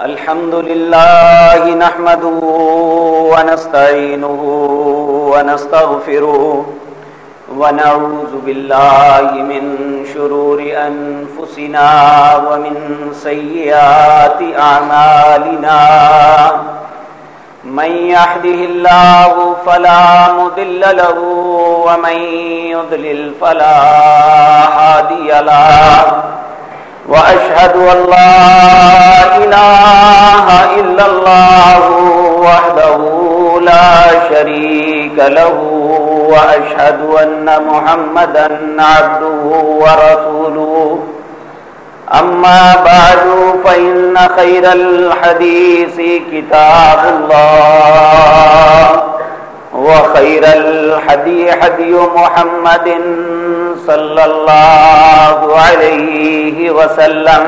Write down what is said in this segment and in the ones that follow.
الحمد لله نحمده ونستعينه ونستغفره ونعوذ بالله من شرور أنفسنا ومن سيئات أعمالنا من يحده الله فلا مذل له ومن يضلل فلا هادي له وأشهد أن لا إله إلا الله وحده لا شريك له وأشهد أن محمدا عبده ورسوله أما بعد فإن خير الحديث كتاب الله وخير الحدي حدي محمد صلى الله عليه وسلم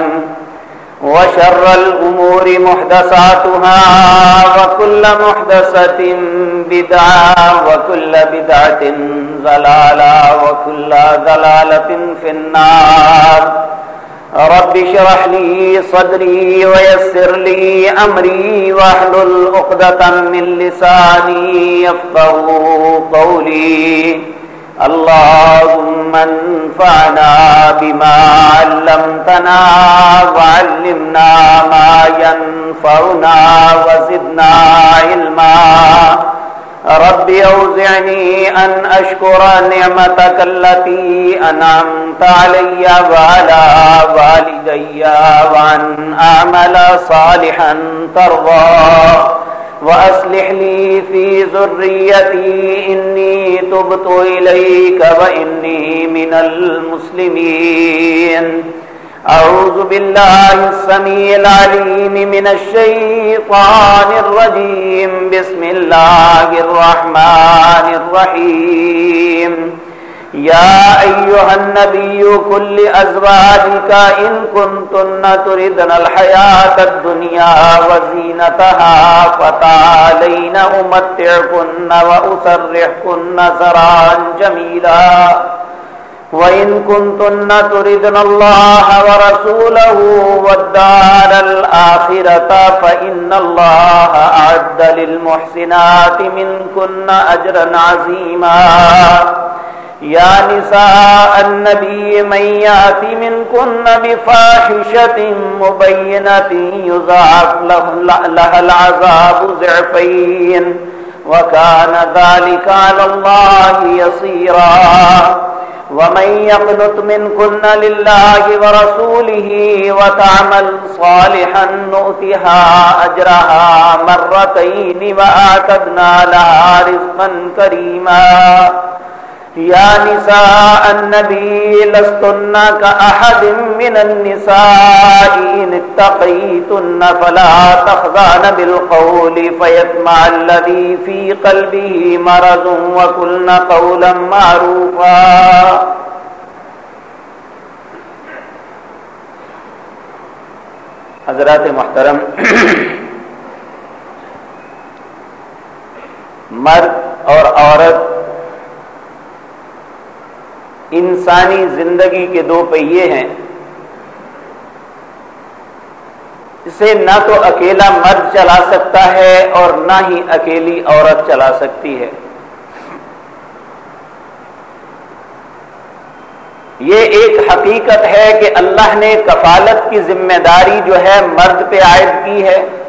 وشر الأمور محدثاتها وكل محدثة بدعة وكل بدعة ضلالة وكل ضلالة في النار رب شرح لي صدري ويسر لي أمري واحلل عقدة من لساني يفقه قولي. اللهم انفعنا بما علمتنا وعلمنا ما ينفعنا وزدنا علما. رب أوزعني أن أشكر نعمتك التي أنعمت علي وعلى والدي وأن أعمل صالحا ترضى وأصلح لي في ذريتي إني تبت إليك وإني من المسلمين أعوذ بالله السميع العليم من الشيطان الرجيم. بسم الله الرحمن الرحيم. يا أيها النبي كل أزواجك إن كنتن تردن الحياة الدنيا وزينتها فتعالين أمتعكن وأسرحكن سرعا جميلا. وإن كنتن تردن الله ورسوله والدار الآخرة فإن الله أعد للمحسنات منكن أجرا عظيما. يا نساء النبي من يأتي منكن بفاحشة مبينة يضاعف لها العذاب ضعفين. وكان ذلك على الله يصيرا ومن يقنط منكن لله ورسوله وتعمل صالحا نؤتها أجرها مرتين وآتدنا لها رزقا كريما. يا نساء النبي لستن كأحد من النساء إن اتقيتن فلا تخضعن بالقول فيتمع الذي في قلبه مرض وكلن قولا معروفا. حضرات محترم، مرد اور عورت انسانی زندگی کے دو پہیے ہیں۔ اسے نہ تو اکیلا مرد چلا سکتا ہے اور نہ ہی اکیلی عورت چلا سکتی ہے۔ یہ ایک حقیقت ہے کہ اللہ نے کفالت کی ذمہ داری جو ہے مرد پہ عائد کی ہے۔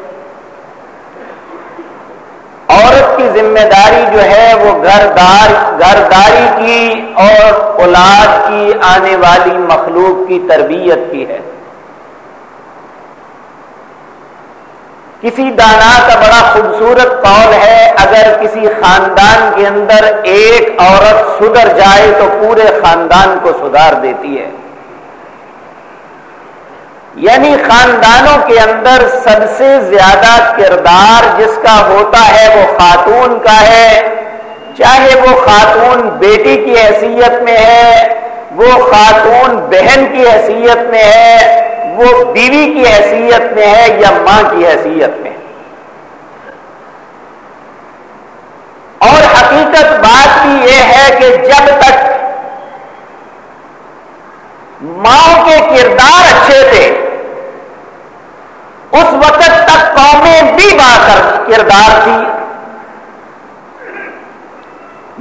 عورت کی ذمہ داری جو ہے وہ گھردار گھرداری کی اور اولاد کی آنے والی مخلوق کی تربیت کی ہے۔ کسی دانا کا بڑا خوبصورت قول ہے، اگر کسی خاندان کے اندر ایک عورت سدھر جائے تو پورے خاندان کو سدھار دیتی ہے۔ یعنی خاندانوں کے اندر سب سے زیادہ کردار جس کا ہوتا ہے وہ خاتون کا ہے۔ چاہے وہ خاتون بیٹی کی حیثیت میں ہے، وہ خاتون بہن کی حیثیت میں ہے، وہ بیوی کی حیثیت میں ہے یا ماں کی حیثیت میں۔ اور حقیقت بات بھی یہ ہے کہ جب تک ماؤں کے کردار اچھے تھے اس وقت تک قومیں بھی با کردار تھی۔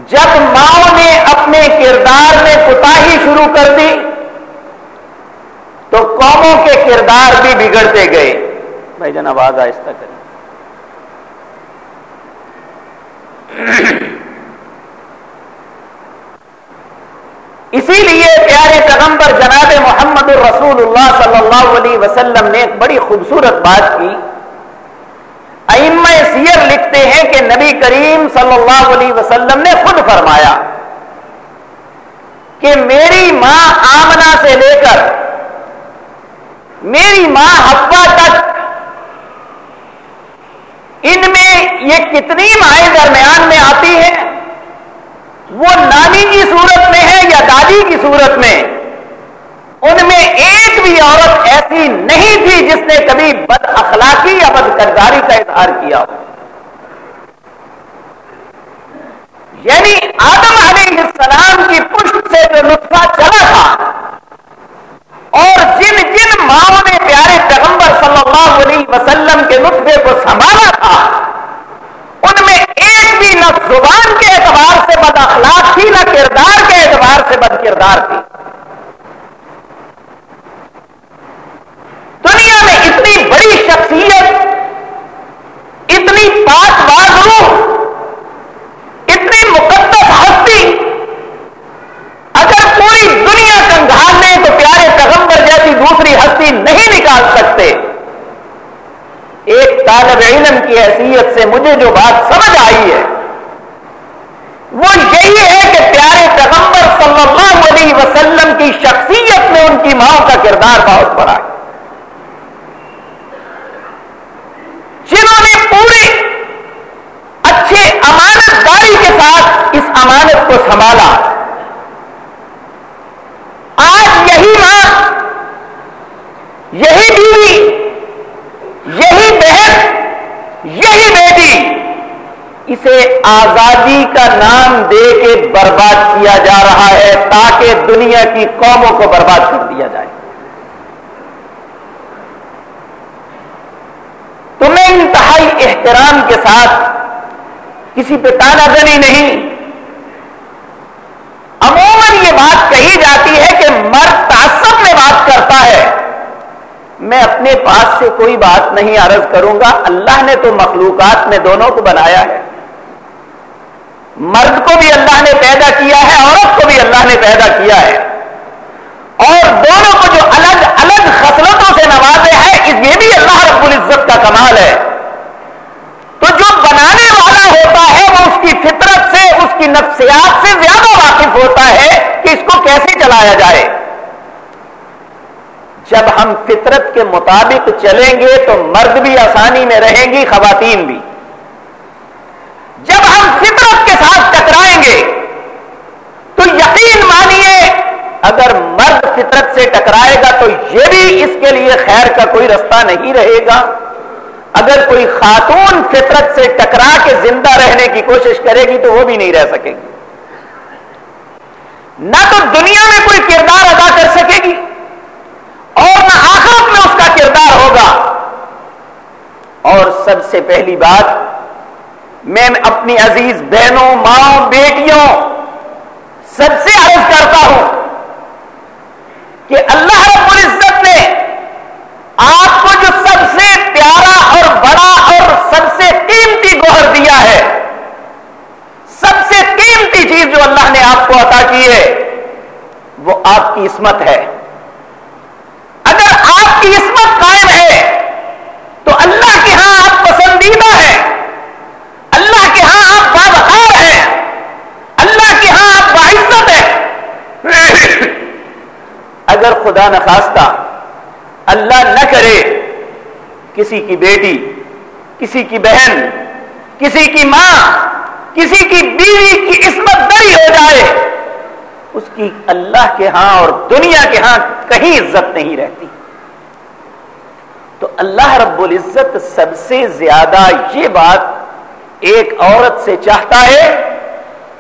جب ماؤں نے اپنے کردار میں کتاہی شروع کر دی، تو قوموں کے کردار بھی بگڑتے گئے۔ بھائی جان، آواز آہستہ کریں۔ اسی لیے پیارے پیغمبر جناب محمد الرسول اللہ صلی اللہ علیہ وسلم نے ایک بڑی خوبصورت بات کی۔ ائمہ سیر لکھتے ہیں کہ نبی کریم صلی اللہ علیہ وسلم نے خود فرمایا کہ میری ماں آمنا سے لے کر میری ماں ہفا تک ان میں یہ کتنی مائیں درمیان میں آتی ہیں وہ نانی کی صورت میں ہے یا دادی کی صورت میں، ان میں ایک بھی عورت ایسی نہیں تھی جس نے کبھی بد اخلاقی یا بد کرداری کا اظہار کیا ہو۔ یعنی آدم علیہ السلام کی پشت سے جو نسخہ چلا تھا، اور جن جن ماؤں نے پیارے پیغمبر صلی اللہ علیہ وسلم کے نطفے کو سنبھالا تھا، ان میں ایک بھی نہ زبان کے اعتبار سے بد اخلاق تھی، نہ کردار کے اعتبار سے بد کردار تھی۔ دنیا میں اتنی بڑی شخصیت، اتنی پاک بازو اتنی مقدس ہستی۔ اگر پوری دنیا کنگھال لیں تو پیارے پیغمبر جیسی دوسری ہستی نہیں نکال سکتے ایک طالب علم کی حیثیت سے مجھے جو بات سمجھ آئی ہے، وہ یہی ہے کہ پیارے پیغمبر صلی اللہ علیہ وسلم کی شخصیت میں ان کی ماں کا کردار بہت بڑا ہے۔ جنہوں نے پوری اچھے امانت داری کے ساتھ اس امانت کو سنبھالا۔ آج یہی ماں، یہی بیوی یہی بہن یہی بیٹی اسے آزادی کا نام دے کے برباد کیا جا رہا ہے تاکہ دنیا کی قوموں کو برباد کر دیا جائے۔ تمہیں انتہائی احترام کے ساتھ کسی پہ تانا دنی نہیں۔ عموماً یہ بات کہی جاتی ہے کہ مرد تعصب میں بات کرتا ہے۔ میں اپنے پاس سے کوئی بات نہیں عرض کروں گا۔ اللہ نے تو مخلوقات میں دونوں کو بنایا ہے۔ مرد کو بھی اللہ نے پیدا کیا ہے، عورت کو بھی اللہ نے پیدا کیا ہے۔ اور دونوں کو جو الگ الگ خصلتوں سے نوازے ہیں یہ بھی اللہ رب العزت کا کمال ہے۔ تو جو بنانے والا ہوتا ہے، وہ اس کی فطرت سے، اس کی نفسیات سے زیادہ واقف ہوتا ہے کہ اس کو کیسے چلایا جائے۔ جب ہم فطرت کے مطابق چلیں گے تو مرد بھی آسانی میں رہیں گی، خواتین بھی۔ جب ہم فطرت کے ساتھ ٹکرائیں گے تو یقین مانیے، اگر مرد فطرت سے ٹکرائے گا تو یہ بھی اس کے لیے خیر کا کوئی رستہ نہیں رہے گا۔ اگر کوئی خاتون فطرت سے ٹکرا کے زندہ رہنے کی کوشش کرے گی تو وہ بھی نہیں رہ سکے گی۔ نہ تو دنیا میں کوئی کردار ادا کر سکے گی اور نہ آخرت میں اس کا کردار ہوگا اور سب سے پہلی بات، میں اپنی عزیز بہنوں ماں بیٹیوں سب سے عرض کرتا ہوں کہ اللہ رب العزت نے آپ کو جو سب سے پیارا اور بڑا اور سب سے قیمتی گوہر دیا ہے، سب سے قیمتی چیز جو اللہ نے آپ کو عطا کی ہے، وہ آپ کی عصمت ہے۔ اگر آپ کی عصمت قائم ہے، تو اللہ کے ہاں آپ پسندیدہ ہیں اللہ کے ہاں آپ بابخار ہیں۔ اللہ کے ہاں آپ باعزت ہیں۔ اگر خدا نخواستہ اللہ نہ کرے، کسی کی بیٹی، کسی کی بہن، کسی کی ماں، کسی کی بیوی کی عصمت دری ہو جائے، اس کی اللہ کے ہاں اور دنیا کے ہاں کہیں عزت نہیں رہتی۔ تو اللہ رب العزت سب سے زیادہ یہ بات ایک عورت سے چاہتا ہے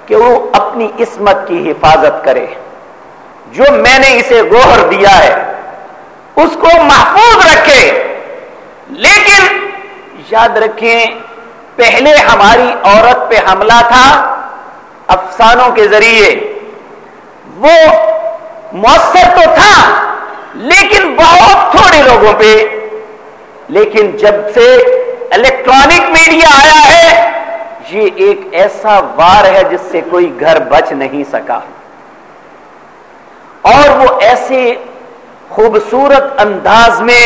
کہ وہ اپنی عصمت کی حفاظت کرے۔ جو میں نے اسے گوہر دیا ہے، اس کو محفوظ رکھے۔ لیکن یاد رکھیں، پہلے ہماری عورت پہ حملہ تھا افسانوں کے ذریعے۔ وہ مؤثر تو تھا، لیکن بہت تھوڑے لوگوں پہ لیکن جب سے الیکٹرانک میڈیا آیا ہے، یہ ایک ایسا وار ہے جس سے کوئی گھر بچ نہیں سکا۔ اور وہ ایسے خوبصورت انداز میں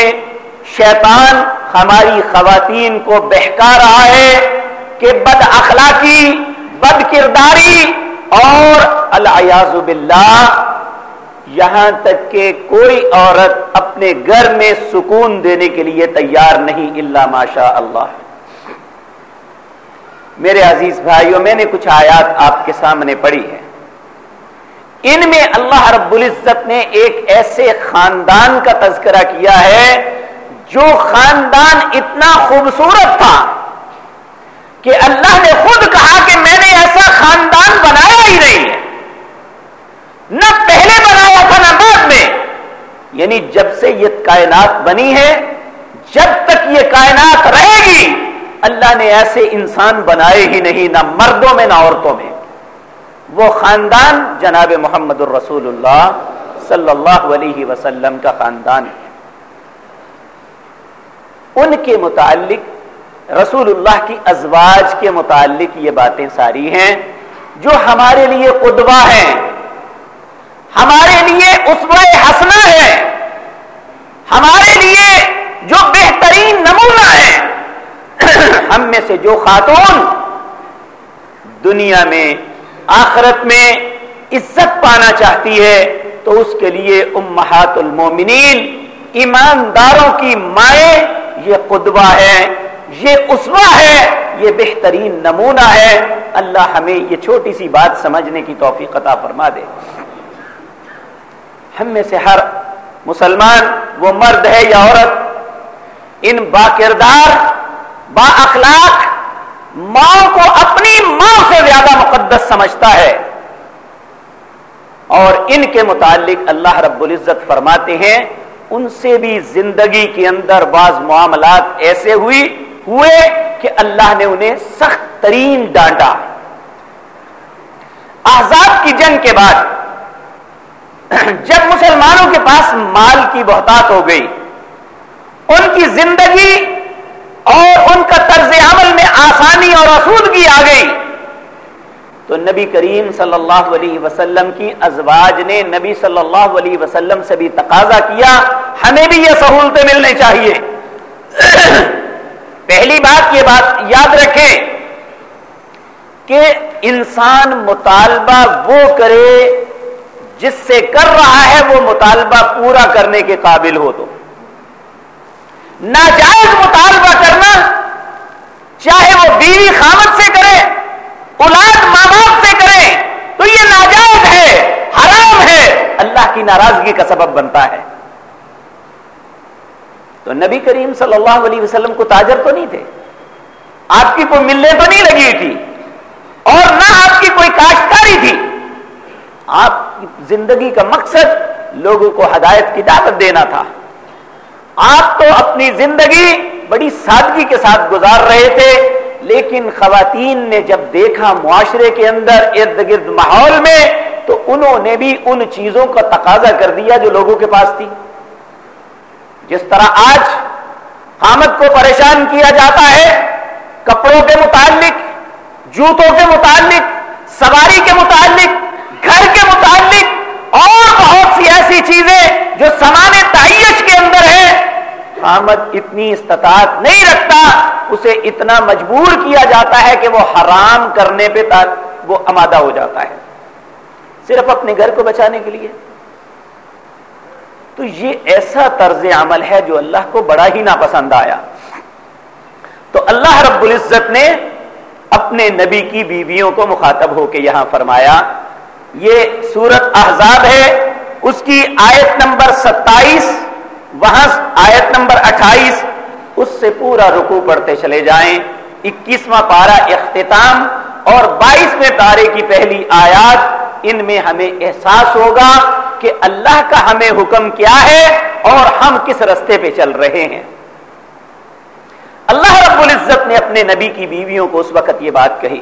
شیطان ہماری خواتین کو بہکا رہا ہے کہ بد اخلاقی، بد کرداری اور الیاز باللہ یہاں تک کہ کوئی عورت اپنے گھر میں سکون دینے کے لیے تیار نہیں اللہ ماشاء اللہ میرے عزیز بھائیوں، میں نے کچھ آیات آپ کے سامنے پڑھی ہے ان میں اللہ رب العزت نے ایک ایسے خاندان کا تذکرہ کیا ہے جو خاندان اتنا خوبصورت تھا کہ اللہ نے خود کہا کہ میں نے ایسا خاندان بنایا ہی نہیں ہے۔ نہ پہلے بنایا تھا نہ بعد میں۔ یعنی جب سے یہ کائنات بنی ہے، جب تک یہ کائنات رہے گی، اللہ نے ایسے انسان بنائے ہی نہیں، نہ مردوں میں، نہ عورتوں میں۔ وہ خاندان جناب محمد الرسول اللہ صلی اللہ علیہ وسلم کا خاندان ہے۔ ان کے متعلق رسول اللہ کی ازواج کے متعلق یہ باتیں ساری ہیں، جو ہمارے لیے قدبہ ہیں۔ ہمارے لیے اسوہ حسنا ہے۔ ہمارے لیے جو بہترین نمونہ ہے۔ ہم میں سے جو خاتون دنیا میں، آخرت میں عزت پانا چاہتی ہے، تو اس کے لیے امہات المومنین ایمانداروں کی مائیں یہ قدوہ ہے، یہ اسوا ہے، یہ بہترین نمونہ ہے۔ اللہ ہمیں یہ چھوٹی سی بات سمجھنے کی توفیق عطا فرما دے۔ ہم میں سے ہر مسلمان وہ مرد ہے یا عورت، ان با کردار، با اخلاق ماں کو اپنی ماں سے زیادہ مقدس سمجھتا ہے۔ اور ان کے متعلق اللہ رب العزت فرماتے ہیں، ان سے بھی زندگی کے اندر بعض معاملات ایسے ہوئی، ہوئے کہ اللہ نے انہیں سخت ترین ڈانٹا۔ آزاد کی جنگ کے بعد جب مسلمانوں کے پاس مال کی بہتات ہو گئی، ان کی زندگی اور ان کا طرز عمل میں آسانی اور آسودگی آ گئی۔ تو نبی کریم صلی اللہ علیہ وسلم کی ازواج نے نبی صلی اللہ علیہ وسلم سے بھی تقاضا کیا، ہمیں بھی یہ سہولتیں ملنے چاہیے۔ پہلی بات یہ بات یاد رکھیں کہ انسان مطالبہ وہ کرے جس سے کر رہا ہے وہ مطالبہ پورا کرنے کے قابل ہو تو۔ ناجائز مطالبہ کرنا چاہے وہ بیوی خامت سے کرے، اولاد ماں باپ سے کریں تو یہ ناجائز ہے، حرام ہے۔ اللہ کی ناراضگی کا سبب بنتا ہے۔ تو نبی کریم صلی اللہ علیہ وسلم کو تاجر تو نہیں تھے۔ آپ کی کوئی ملنے تو نہیں لگی تھی۔ اور نہ آپ کی کوئی کاشتکاری تھی۔ آپ کی زندگی کا مقصد لوگوں کو ہدایت کی دعوت دینا تھا۔ آپ تو اپنی زندگی بڑی سادگی کے ساتھ گزار رہے تھے، لیکن خواتین نے جب دیکھا معاشرے کے اندر ارد گرد ماحول میں، تو انہوں نے بھی ان چیزوں کا تقاضا کر دیا جو لوگوں کے پاس تھی۔ جس طرح آج آمد کو پریشان کیا جاتا ہے، کپڑوں کے متعلق، جوتوں کے متعلق، سواری کے متعلق گھر کے متعلق اور بہت سی ایسی چیزیں جو سمان تعیش کے اندر ہے آمد اتنی استطاعت نہیں رکھتا، اسے اتنا مجبور کیا جاتا ہے کہ وہ حرام کرنے پہ وہ امادہ ہو جاتا ہے۔ صرف اپنے گھر کو بچانے کے لیے۔ تو یہ ایسا طرز عمل ہے جو اللہ کو بڑا ہی ناپسند آیا۔ تو اللہ رب العزت نے اپنے نبی کی بیویوں کو مخاطب ہو کے یہاں فرمایا یہ سورت احزاب ہے، اس کی آیت نمبر ستائیس، وہاں آیت نمبر اٹھائیس، اس سے پورا رکو پڑھتے چلے جائیں۔ اکیسواں پارا اختتام اور بائیسویں پارے کی پہلی آیات، ان میں ہمیں احساس ہوگا کہ اللہ کا ہمیں حکم کیا ہے اور ہم کس رستے پہ چل رہے ہیں۔ اللہ رب العزت نے اپنے نبی کی بیویوں کو اس وقت یہ بات کہی۔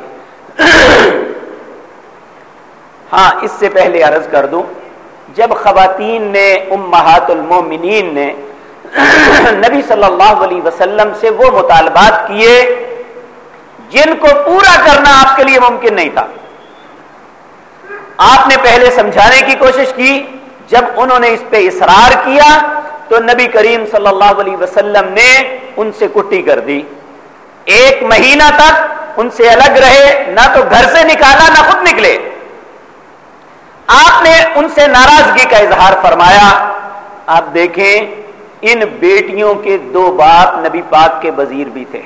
ہاں اس سے پہلے عرض کر دوں، جب خواتین نے، امہات المومنین نے نبی صلی اللہ علیہ وسلم سے وہ مطالبات کیے، جن کو پورا کرنا آپ کے لیے ممکن نہیں تھا۔ آپ نے پہلے سمجھانے کی کوشش کی، جب انہوں نے اس پہ اصرار کیا تو نبی کریم صلی اللہ علیہ وسلم نے ان سے کٹی کر دی۔ ایک مہینہ تک ان سے الگ رہے، نہ تو گھر سے نکالا، نہ خود نکلے۔ آپ نے ان سے ناراضگی کا اظہار فرمایا۔ آپ دیکھیں، ان بیٹیوں کے دو باپ نبی پاک کے وزیر بھی تھے۔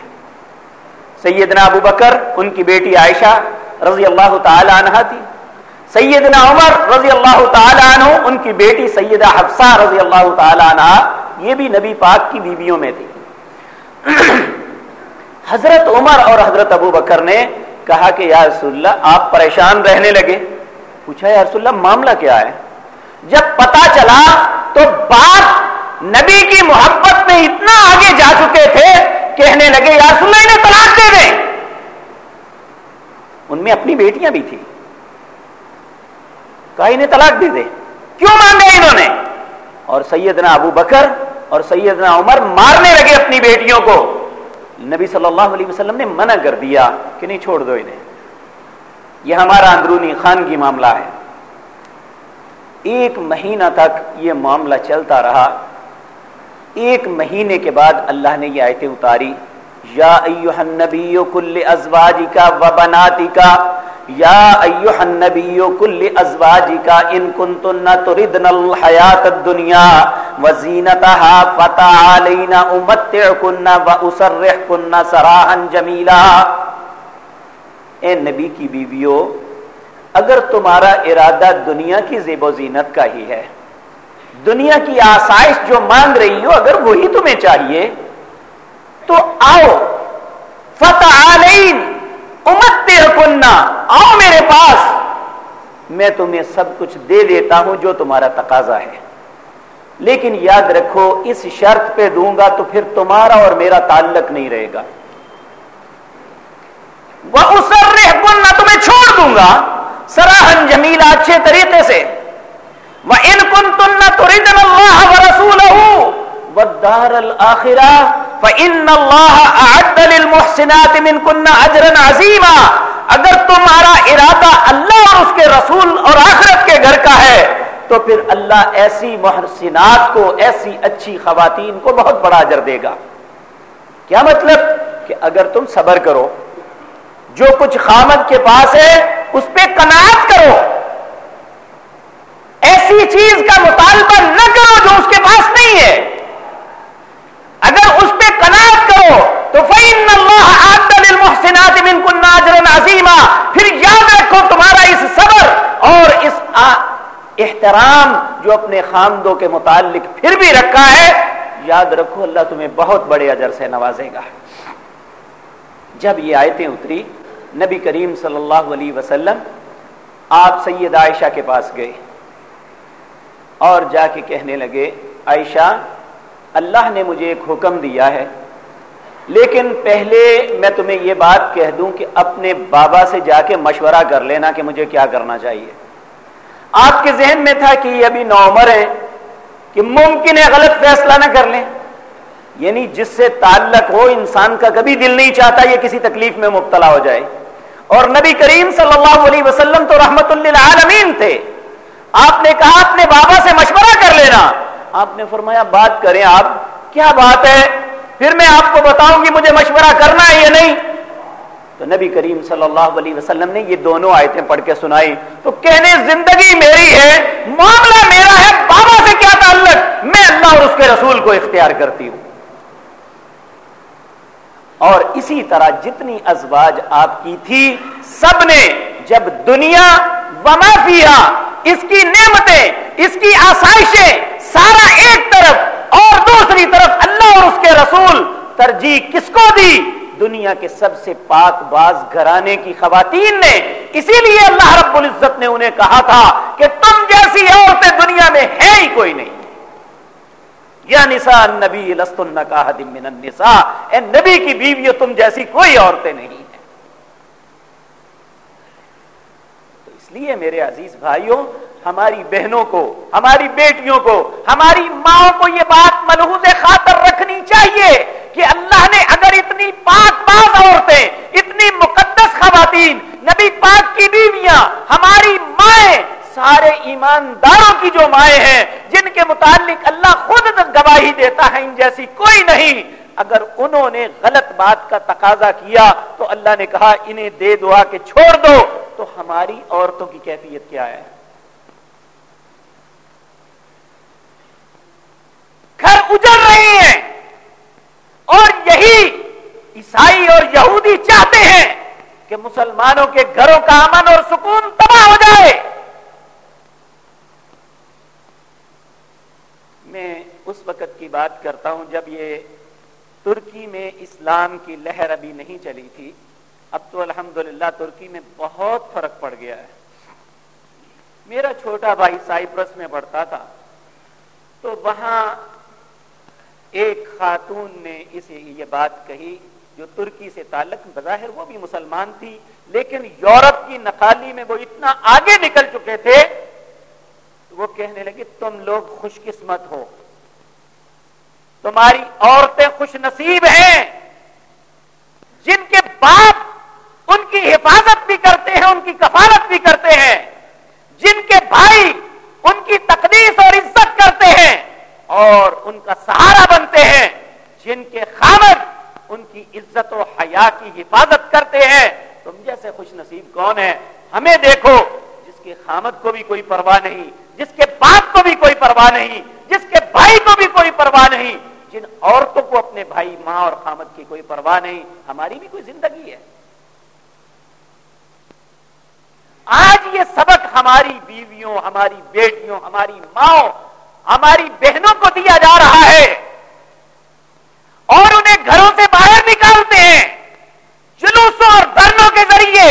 سیدنا ابو بکر، ان کی بیٹی عائشہ رضی اللہ تعالی عنہ تھی۔ سیدنا عمر رضی اللہ تعالی عنہ، ان کی بیٹی سیدہ حفصہ رضی اللہ تعالی عنہ، یہ بھی نبی پاک کی بیویوں میں تھی حضرت عمر اور حضرت ابو بکر نے کہا کہ، یا رسول اللہ، آپ پریشان رہنے لگے۔ پوچھا یا رسول اللہ، معاملہ کیا ہے؟ جب پتا چلا تو باپ نبی کی محبت میں اتنا آگے جا چکے تھے، کہنے لگے، یا رسول اللہ، انہیں طلاق دے دیں. ان میں اپنی بیٹیاں بھی تھیں۔ کہا، انہیں طلاق دے دے کیوں مانگے انہوں نے؟ اور سیدنا ابو بکر اور سیدنا عمر مارنے لگے اپنی بیٹیوں کو۔ نبی صلی اللہ علیہ وسلم نے منع کر دیا کہ نہیں، چھوڑ دو انہیں۔ یہ ہمارا اندرونی خان کی معاملہ ہے۔ ایک مہینہ تک یہ معاملہ چلتا رہا۔ ایک مہینے کے بعد اللہ نے یہ آیتیں اتاری۔ یا ایوہ النبی کل ازواجی کا و بناتی کا یا ایوہ النبی کل ازواجی کا ان کنتن تردن الحیات الدنیا وزینتها فتعالینا امتعکن و اسرحکن سراحا جمیلا۔ اے نبی کی بیویوں، اگر تمہارا ارادہ دنیا کی زیب و زینت کا ہی ہے، دنیا کی آسائش جو مانگ رہی ہو، اگر وہی تمہیں چاہیے، تو آؤ، فتح امت کننا آؤ میرے پاس۔ میں تمہیں سب کچھ دے دیتا ہوں جو تمہارا تقاضا ہے۔ لیکن یاد رکھو، اس شرط پہ دوں گا تو پھر تمہارا اور میرا تعلق نہیں رہے گا۔ وہ اسر کننا تمہیں چھوڑ دوں گا۔ سراہن جمیلا اچھے طریقے سے۔ وہ ان کن تن تردن اللہ و رسول والدار الآخرہ فإن اللہ اعد للمحسنات من کن اجرا عظیما اگر تمہارا ارادہ اللہ اور اس کے رسول اور آخرت کے گھر کا ہے، تو پھر اللہ ایسی محسنات کو، ایسی اچھی خواتین کو بہت بڑا اجر دے گا۔ کیا مطلب؟ کہ اگر تم صبر کرو جو کچھ خامد کے پاس ہے، اس پہ کناعت کرو۔ ایسی چیز کا مطالبہ نہ کرو جو اس کے پاس نہیں ہے۔ اگر اس پہ کناعت کرو، تو فعین اللہ بن کن پھر یاد رکھو تمہارا اس صبر اور اس احترام جو اپنے خامدوں کے متعلق پھر بھی رکھا ہے۔ یاد رکھو، اللہ تمہیں بہت بڑے اجر سے نوازے گا۔ جب یہ آیتیں اتری، نبی کریم صلی اللہ علیہ وسلم آپ سید عائشہ کے پاس گئے اور جا کے کہنے لگے، عائشہ، اللہ نے مجھے ایک حکم دیا ہے، لیکن پہلے میں تمہیں یہ بات کہہ دوں کہ اپنے بابا سے جا کے مشورہ کر لینا کہ مجھے کیا کرنا چاہیے۔ آپ کے ذہن میں تھا کہ یہ ابھی نومر ہے کہ ممکن ہے غلط فیصلہ نہ کر لیں۔ یعنی جس سے تعلق ہو، انسان کا کبھی دل نہیں چاہتا یہ کسی تکلیف میں مبتلا ہو جائے۔ اور نبی کریم صلی اللہ علیہ وسلم تو رحمت للعالمین تھے۔ آپ نے کہا اپنے بابا سے مشورہ کر لینا۔ آپ نے فرمایا، بات کریں آپ۔ کیا بات ہے؟ پھر میں آپ کو بتاؤں گی مجھے مشورہ کرنا ہے یا نہیں۔ تو نبی کریم صلی اللہ علیہ وسلم نے یہ دونوں آیتیں پڑھ کے سنائی۔ تو کہنے، زندگی میری ہے، معاملہ میرا ہے، بابا سے کیا تعلق؟ میں اللہ اور اس کے رسول کو اختیار کرتی ہوں۔ اور اسی طرح جتنی ازواج آپ کی تھی، سب نے جب دنیا وما فیا اس کی نعمتیں، اس کی آسائشیں سارا ایک طرف اور دوسری طرف اللہ اور اس کے رسول، ترجیح کس کو دی؟ دنیا کے سب سے پاک باز گھرانے کی خواتین نے۔ اسی لیے اللہ رب العزت نے انہیں کہا تھا کہ تم جیسی عورتیں دنیا میں ہے ہی کوئی نہیں۔ یا نسا نبی لستن کا من النساء۔ اے نبی کی بیوی تم جیسی کوئی عورتیں نہیں ہیں۔ تو اس لیے میرے عزیز بھائیوں، ہماری بہنوں کو، ہماری بیٹیوں کو، ہماری ماں کو یہ بات ملحوظ خاطر رکھنی چاہیے کہ اللہ نے اگر اتنی پاک باز عورتیں، اتنی مقدس خواتین، نبی پاک کی بیویاں، ہماری مائیں سارے ایمانداروں کی جو مائیں ہیں، جن کے متعلق اللہ خود گواہی دیتا ہے، ان جیسی کوئی نہیں۔ اگر انہوں نے غلط بات کا تقاضا کیا تو اللہ نے کہا، انہیں دے دعا کے چھوڑ دو۔ تو ہماری عورتوں کی کیفیت کیا ہے؟ گھر اجڑ رہے ہیں۔ اور یہی عیسائی اور یہودی چاہتے ہیں کہ مسلمانوں کے گھروں کا امن اور سکون تباہ ہو جائے۔ میں اس وقت کی بات کرتا ہوں جب یہ ترکی میں اسلام کی لہر ابھی نہیں چلی تھی، اب تو الحمدللہ ترکی میں بہت فرق پڑ گیا ہے۔ میرا چھوٹا بھائی سائپرس میں پڑھتا تھا، تو وہاں ایک خاتون نے اسے یہ بات کہی جو ترکی سے تعلق، بظاہر وہ بھی مسلمان تھی، لیکن یورپ کی نقالی میں وہ اتنا آگے نکل چکے تھے وہ کہنے لگے، تم لوگ خوش قسمت ہو۔ تمہاری عورتیں خوش نصیب ہیں۔ جن کے باپ ان کی حفاظت بھی کرتے ہیں، ان کی کفالت بھی کرتے ہیں۔ جن کے بھائی ان کی تقدیس اور عزت کرتے ہیں اور ان کا سہارا بنتے ہیں۔ جن کے خامد ان کی عزت و حیا کی حفاظت کرتے ہیں۔ تم جیسے خوش نصیب کون ہے ہمیں دیکھو۔ کے خامد کو بھی کوئی پرواہ نہیں، جس کے باپ کو بھی کوئی پرواہ نہیں، جس کے بھائی کو بھی کوئی پرواہ نہیں، جن عورتوں کو اپنے بھائی ماں اور خامد کی کوئی پرواہ نہیں، ہماری بھی کوئی زندگی ہے۔ آج یہ سبق ہماری بیویوں، ہماری بیٹیوں، ہماری ماں ہماری بہنوں کو دیا جا رہا ہے اور انہیں گھروں سے باہر نکالتے ہیں جلوسوں اور دھرنوں کے ذریعے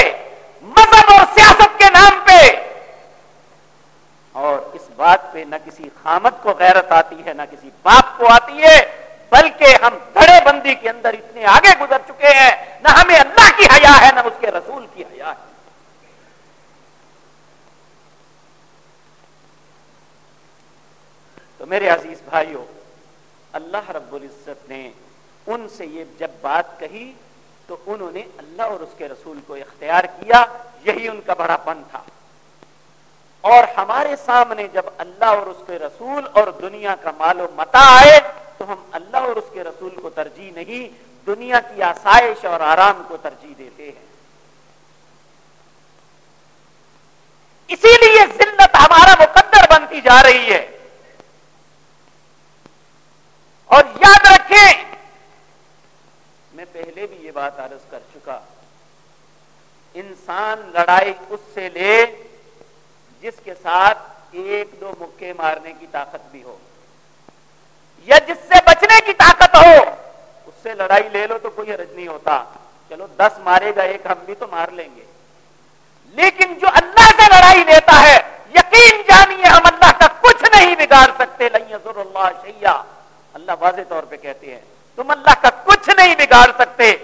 مذہب اور سیاست کے نام پہ اور اس بات پہ نہ کسی خامت کو غیرت آتی ہے، نہ کسی باپ کو آتی ہے، بلکہ ہم دھڑے بندی کے اندر اتنے آگے گزر چکے ہیں، نہ ہمیں اللہ کی حیا ہے، نہ اس کے رسول کی حیا ہے۔ تو میرے عزیز بھائیوں اللہ رب العزت نے ان سے یہ جب بات کہی تو انہوں نے اللہ اور اس کے رسول کو اختیار کیا، یہی ان کا بڑا پن تھا۔ اور ہمارے سامنے جب اللہ اور اس کے رسول اور دنیا کا مال و متا آئے تو ہم اللہ اور اس کے رسول کو ترجیح نہیں، دنیا کی آسائش اور آرام کو ترجیح دیتے ہیں۔ اسی لیے ذلت ہمارا مقدر بنتی جا رہی ہے۔ اور یاد رکھیں، میں پہلے بھی یہ بات عرض کر چکا، انسان لڑائی اس سے لے جس کے ساتھ ایک دو مکے مارنے کی طاقت بھی ہو یا جس سے بچنے کی طاقت ہو، اس سے لڑائی لے لو تو کوئی حرج نہیں ہوتا۔ چلو، دس مارے گا، ایک ہم بھی تو مار لیں گے۔ لیکن جو اللہ سے لڑائی لیتا ہے، یقین جانیے ہم اللہ کا کچھ نہیں بگاڑ سکتے۔ اللہ شیا اللہ واضح طور پہ کہتے ہیں، تم اللہ کا کچھ نہیں بگاڑ سکتے۔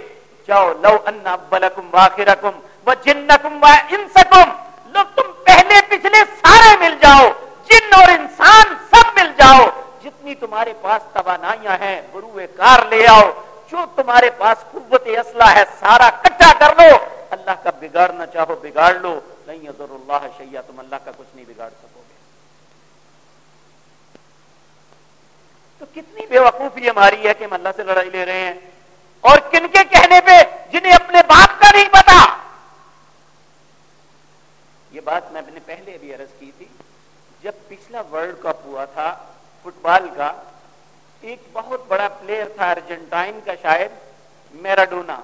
جاؤ، لو ان ابلکم واخرکم وجنکم وانسکم لو تم پہلے پچھلے سارے مل جاؤ، جن اور انسان سب مل جاؤ، جتنی تمہارے پاس توانائیاں ہیں بروے کار لے آؤ، جو تمہارے پاس قوت اسلحہ ہے، سارا کٹھا کر لو۔ اللہ کا بگاڑنا چاہو، بگاڑ لو۔ نہیں ضرور اللہ شیا تم اللہ کا کچھ نہیں بگاڑ سکو تو کتنی بے وقوفی ہماری ہے کہ ہم اللہ سے لڑائی لے رہے ہیں۔ اور کن کے کہنے پہ؟ جنہیں اپنے باپ کا نہیں پتا۔ یہ بات میں اپنے پہلے بھی عرض کی تھی، جب پچھلا ورلڈ کپ ہوا تھا فٹ بال کا، ایک بہت بڑا پلیئر تھا ارجنٹائن کا شاید میراڈونا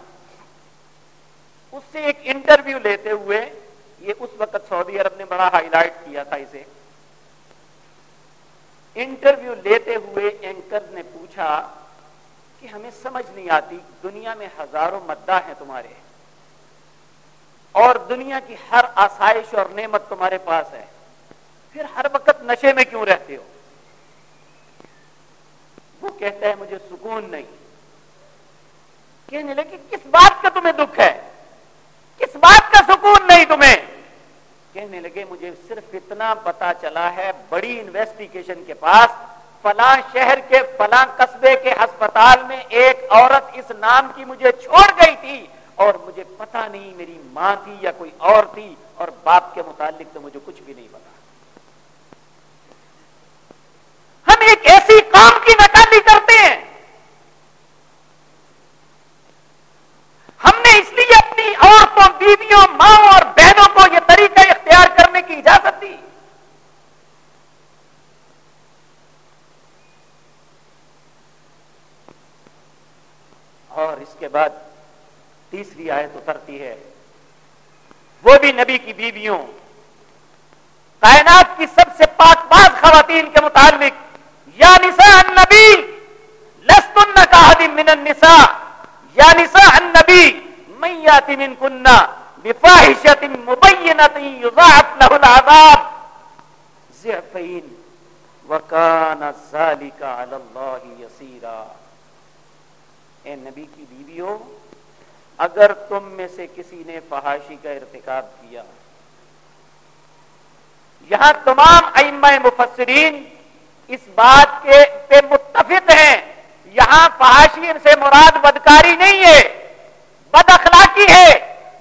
اس سے ایک انٹرویو لیتے ہوئے، یہ اس وقت سعودی عرب نے بڑا ہائی لائٹ کیا تھا اسے۔ انٹرویو لیتے ہوئے اینکر نے پوچھا کہ ہمیں سمجھ نہیں آتی، دنیا میں ہزاروں مدہ ہیں تمہارے۔ اور دنیا کی ہر آسائش اور نعمت تمہارے پاس ہے۔ پھر ہر وقت نشے میں کیوں رہتے ہو؟ وہ کہتا ہے مجھے سکون نہیں۔ کہنے لگے، کس بات کا تمہیں دکھ ہے؟ کس بات کا سکون نہیں تمہیں؟ کہنے لگے، مجھے صرف اتنا پتا چلا ہے، بڑی انویسٹیگیشن کے پاس، فلاں شہر کے، فلاں قصبے کے ہسپتال میں ایک عورت اس نام کی مجھے چھوڑ گئی تھی۔ اور مجھے پتا نہیں میری ماں تھی یا کوئی اور تھی اور باپ کے متعلق تو مجھے کچھ بھی نہیں پتا ہم ایک ایسی کام کی نکالی کرتے ہیں۔ ہم نے اس لیے اپنی عورتوں، بیویوں ماں اور بہنوں کو یہ طریقہ اختیار کرنے کی اجازت دی۔ اور اس کے بعد تیسری آیت اترتی ہے۔ وہ بھی نبی کی بیویوں، کائنات کی سب سے پاک باز خواتین کے متعلق، یا نساء النبی، لستن کا من النساء، یا نساء النبی، من یاتی من کننا بفاحشت مبینت یضاعف له العذاب۔ زعفین وکان ذالک علی اللہ یسیرا۔ اے نبی کی بیویوں اگر تم میں سے کسی نے فحاشی کا ارتکاب کیا، یہاں تمام ائمہ مفسرین اس بات کے پہ متفق ہیں، یہاں فحاشی سے مراد بدکاری نہیں ہے، بد اخلاقی ہے،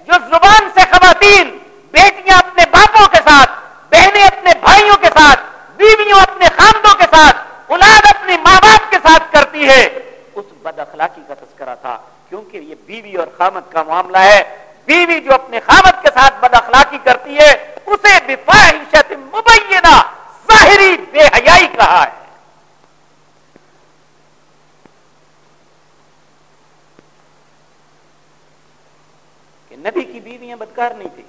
جو زبان سے خواتین، بیٹیاں اپنے باپوں کے ساتھ، بہنیں اپنے بھائیوں کے ساتھ، بیویوں اپنے خاندوں کے ساتھ، اولاد اپنے ماں باپ کے ساتھ کرتی ہے۔ اس بد اخلاقی کا تذکرہ تھا۔ کیونکہ یہ بیوی اور خامت کا معاملہ ہے۔ بیوی جو اپنے خامت کے ساتھ بد اخلاقی کرتی ہے، اسے بفاحشت مبینہ، ظاہری بے حیائی کہا ہے۔ کہ نبی کی بیویاں بدکار نہیں تھی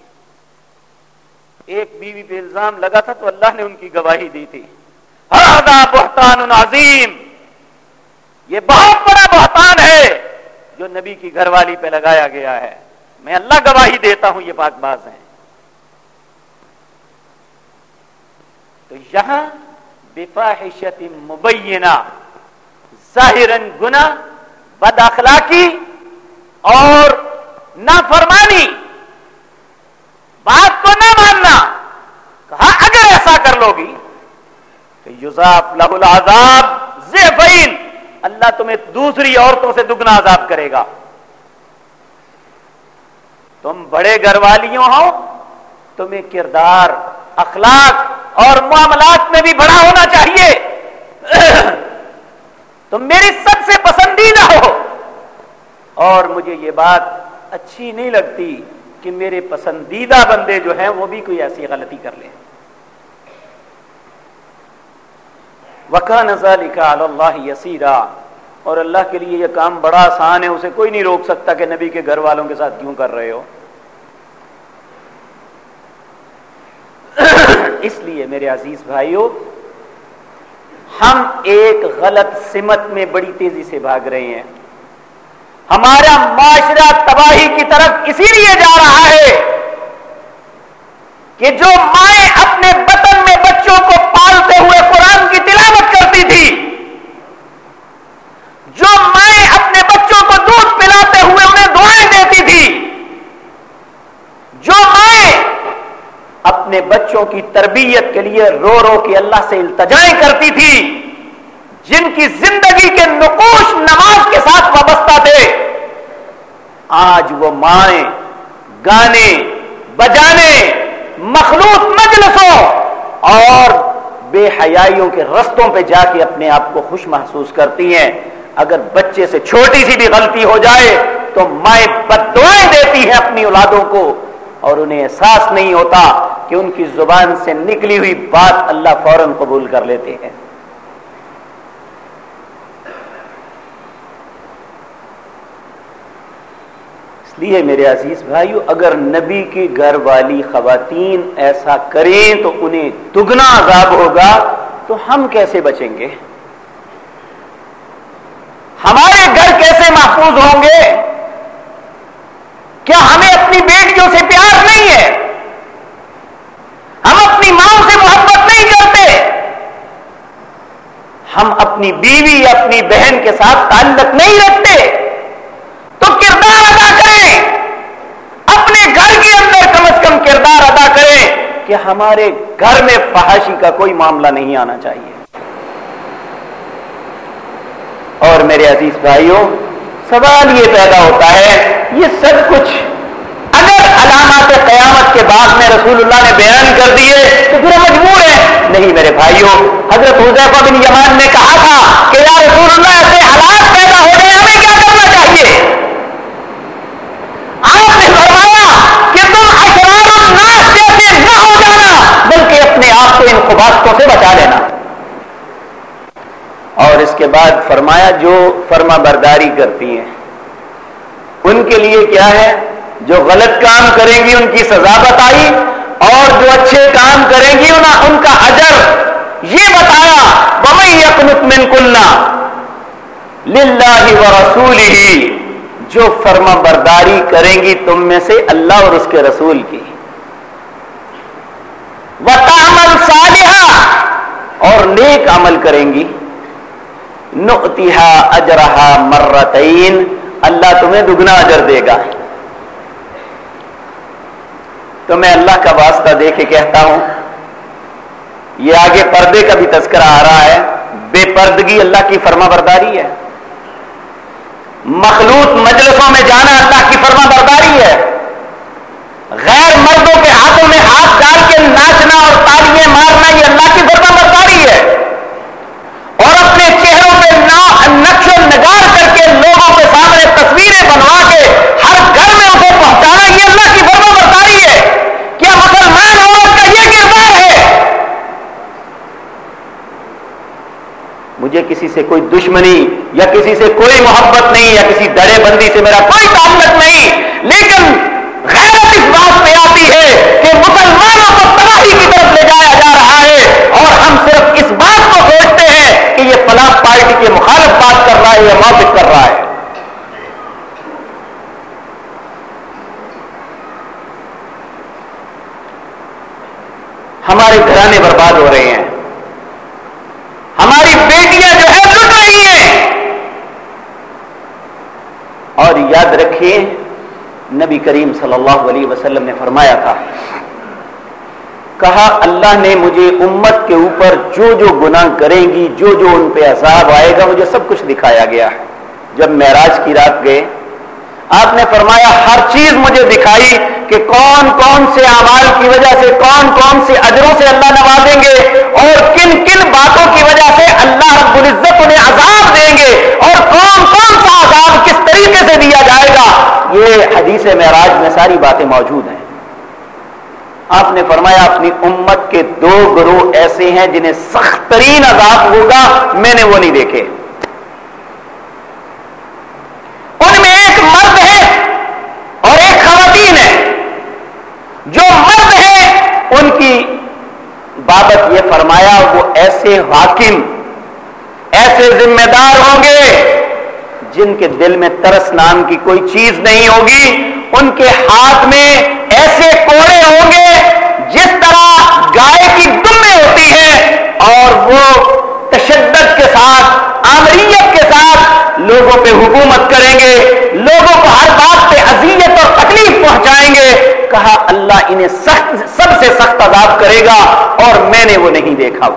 ایک بیوی پہ الزام لگا تھا تو اللہ نے ان کی گواہی دی تھی۔ بہتان عظیم۔ یہ بہت بڑا بہتان ہے۔ جو نبی کی گھر والی پہ لگایا گیا ہے۔ میں اللہ گواہی دیتا ہوں یہ پاک باز ہیں۔ تو یہاں بفاحشت مبینہ ظاہر گنا بد اخلاقی اور نافرمانی۔ بات کو نہ ماننا، کہا اگر ایسا کر لو گی، تو یوزاف لہ العذاب زیفین اللہ تمہیں دوسری عورتوں سے دگنا عذاب کرے گا۔ تم بڑے گھر والیوں ہو، تمہیں کردار، اخلاق اور معاملات میں بھی بڑا ہونا چاہیے۔ تم میری سب سے پسندیدہ ہو۔ اور مجھے یہ بات اچھی نہیں لگتی کہ میرے پسندیدہ بندے جو ہیں وہ بھی کوئی ایسی غلطی کر لیں۔ وکا نظا لکھا اللہ یسیرا اور اللہ کے لیے یہ کام بڑا آسان ہے، اسے کوئی نہیں روک سکتا کہ نبی کے گھر والوں کے ساتھ کیوں کر رہے ہو۔ اس لیے میرے عزیز بھائیوں ہم ایک غلط سمت میں بڑی تیزی سے بھاگ رہے ہیں۔ ہمارا معاشرہ تباہی کی طرف اسی لیے جا رہا ہے کہ جو مائیں اپنے بطن میں بچوں کو پالتے ہوئے قرآن کی تلاوت کرتی تھی جو مائیں اپنے بچوں کو دودھ پلاتے ہوئے انہیں دعائیں دیتی تھی جو مائیں اپنے بچوں کی تربیت کے لیے رو رو کے اللہ سے التجائیں کرتی تھی، جن کی زندگی کے نقوش نماز کے ساتھ وابستہ تھے۔ آج وہ مائیں، گانے، بجانے، مخلوط مجلسوں اور بے حیائیوں کے رستوں پہ جا کے اپنے آپ کو خوش محسوس کرتی ہیں۔ اگر بچے سے چھوٹی سی بھی غلطی ہو جائے تو مائیں بد دعائیں دیتی ہیں اپنی اولادوں کو اور انہیں احساس نہیں ہوتا کہ ان کی زبان سے نکلی ہوئی بات اللہ فوراً قبول کر لیتے ہیں۔ اس لیے میرے عزیز بھائیو، اگر نبی کی گھر والی خواتین ایسا کریں تو انہیں دگنا عذاب ہوگا، تو ہم کیسے بچیں گے؟ ہمارے گھر کیسے محفوظ ہوں گے؟ کیا ہمیں اپنی بیٹیوں سے پیار نہیں ہے؟ ہم اپنی ماں سے محبت نہیں کرتے۔ ہم اپنی بیوی یا اپنی بہن کے ساتھ تعلق نہیں رکھتے۔ تو کردار ادا کریں۔ اپنے گھر کے اندر کم از کم کردار ادا کریں کہ ہمارے گھر میں فحاشی کا کوئی معاملہ نہیں آنا چاہیے۔ اور میرے عزیز بھائیوں، سوال یہ پیدا ہوتا ہے، یہ سب کچھ اگر علامات قیامت کے بعد میں رسول اللہ نے بیان کر دیے تو پھر مجبور ہے۔ نہیں میرے بھائیوں، حضرت حضیفہ بن یمان نے کہا تھا کہ یا رسول اللہ ایسے حالات پیدا ہو گئے، ہمیں کیا کرنا چاہیے؟ آپ نے فرمایا کہ تم اشرار الناس جیسے نہ ہو جانا، بلکہ اپنے آپ کو ان خباستوں سے بچا لینا۔ اور اس کے بعد فرمایا، جو فرما برداری کرتی ہیں، ان کے لیے کیا ہے؟ جو غلط کام کریں گی ان کی سزا بتائی اور جو اچھے کام کریں گی ان کا اجر یہ بتایا بمئی اپن کلنا للہ و رسول ہی جو فرما برداری کریں گی تم میں سے اللہ اور اس کے رسول کی۔ وطامل صالحہ اور نیک عمل کریں گی۔ نقتیہ اجرہا مرتین اللہ تمہیں دگنا اجر دے گا۔ تو میں اللہ کا واسطہ دے کے کہتا ہوں، یہ آگے پردے کا بھی تذکرہ آ رہا ہے، بے پردگی اللہ کی فرما برداری ہے۔ مخلوط مجلسوں میں جانا اللہ کی فرما برداری ہے۔ غیر مردوں کے ہاتھوں میں ہاتھ ڈال کے ناچنا اور تالیاں مارنا، یہ اللہ کی فرما برداری ہے۔ اور اپنے چہروں پہ نقش و نگار کر کے لوگوں کے سامنے تصویریں بنوا کے ہر گھر میں اسے پہنچانا یہ اللہ کی فرما برداری ہے کیا مسلمان عورت کا یہ کردار ہے مجھے کسی سے کوئی دشمنی یا کسی سے کوئی محبت نہیں یا کسی درے بندی سے میرا کوئی تعلق نہیں، لیکن غیرت اس بات پہ آتی ہے کہ مسلمانوں کو تباہی کی طرف لے جایا جا رہا ہے اور ہم صرف اس بات کو سوچتے ہیں کہ یہ فلاں پارٹی کے مخالف بات کر رہا ہے یا موافق کر رہا ہے۔ ہمارے گھرانے برباد ہو رہے ہیں۔ ہماری بیٹیاں جو ہے لٹ رہی ہیں۔ اور یاد رکھیے، نبی کریم صلی اللہ علیہ وسلم نے فرمایا تھا، کہا، اللہ نے مجھے امت کے اوپر جو جو گناہ کریں گی، جو جو ان پہ عذاب آئے گا، مجھے سب کچھ دکھایا گیا۔ جب معراج کی رات گئے، آپ نے فرمایا، ہر چیز مجھے دکھائی کہ کون کون سے اعمال کی وجہ سے، کون کون سے اجروں سے اللہ نوازیں گے اور کن کن باتوں کی وجہ سے اللہ رب العزت انہیں عذاب دیں گے اور کون کون سا عذاب کس طریقے سے دیا جائے گا؟ یہ حدیث معراج میں ساری باتیں موجود ہیں۔ آپ نے فرمایا، اپنی امت کے دو گروہ ایسے ہیں جنہیں سخت ترین عذاب ہوگا، میں نے وہ نہیں دیکھے۔ ان میں ایک مرد ہے اور ایک خواتین ہے جو مرد ہے، ان کی بابت یہ فرمایا، وہ ایسے حاکم، ایسے ذمہ دار ہوں گے جن کے دل میں ترس نام کی کوئی چیز نہیں ہوگی۔ ان کے ہاتھ میں ایسے کوڑے ہوں گے، جس طرح گائے کی دمیں ہوتی ہے اور وہ تشدد کے ساتھ، آمریت کے ساتھ لوگوں پہ حکومت کریں گے، لوگوں کو ہر بات پہ اذیت اور تکلیف پہنچائیں گے۔ کہا، اللہ انہیں سخت، سب سے سخت عذاب کرے گا اور میں نے وہ نہیں دیکھا۔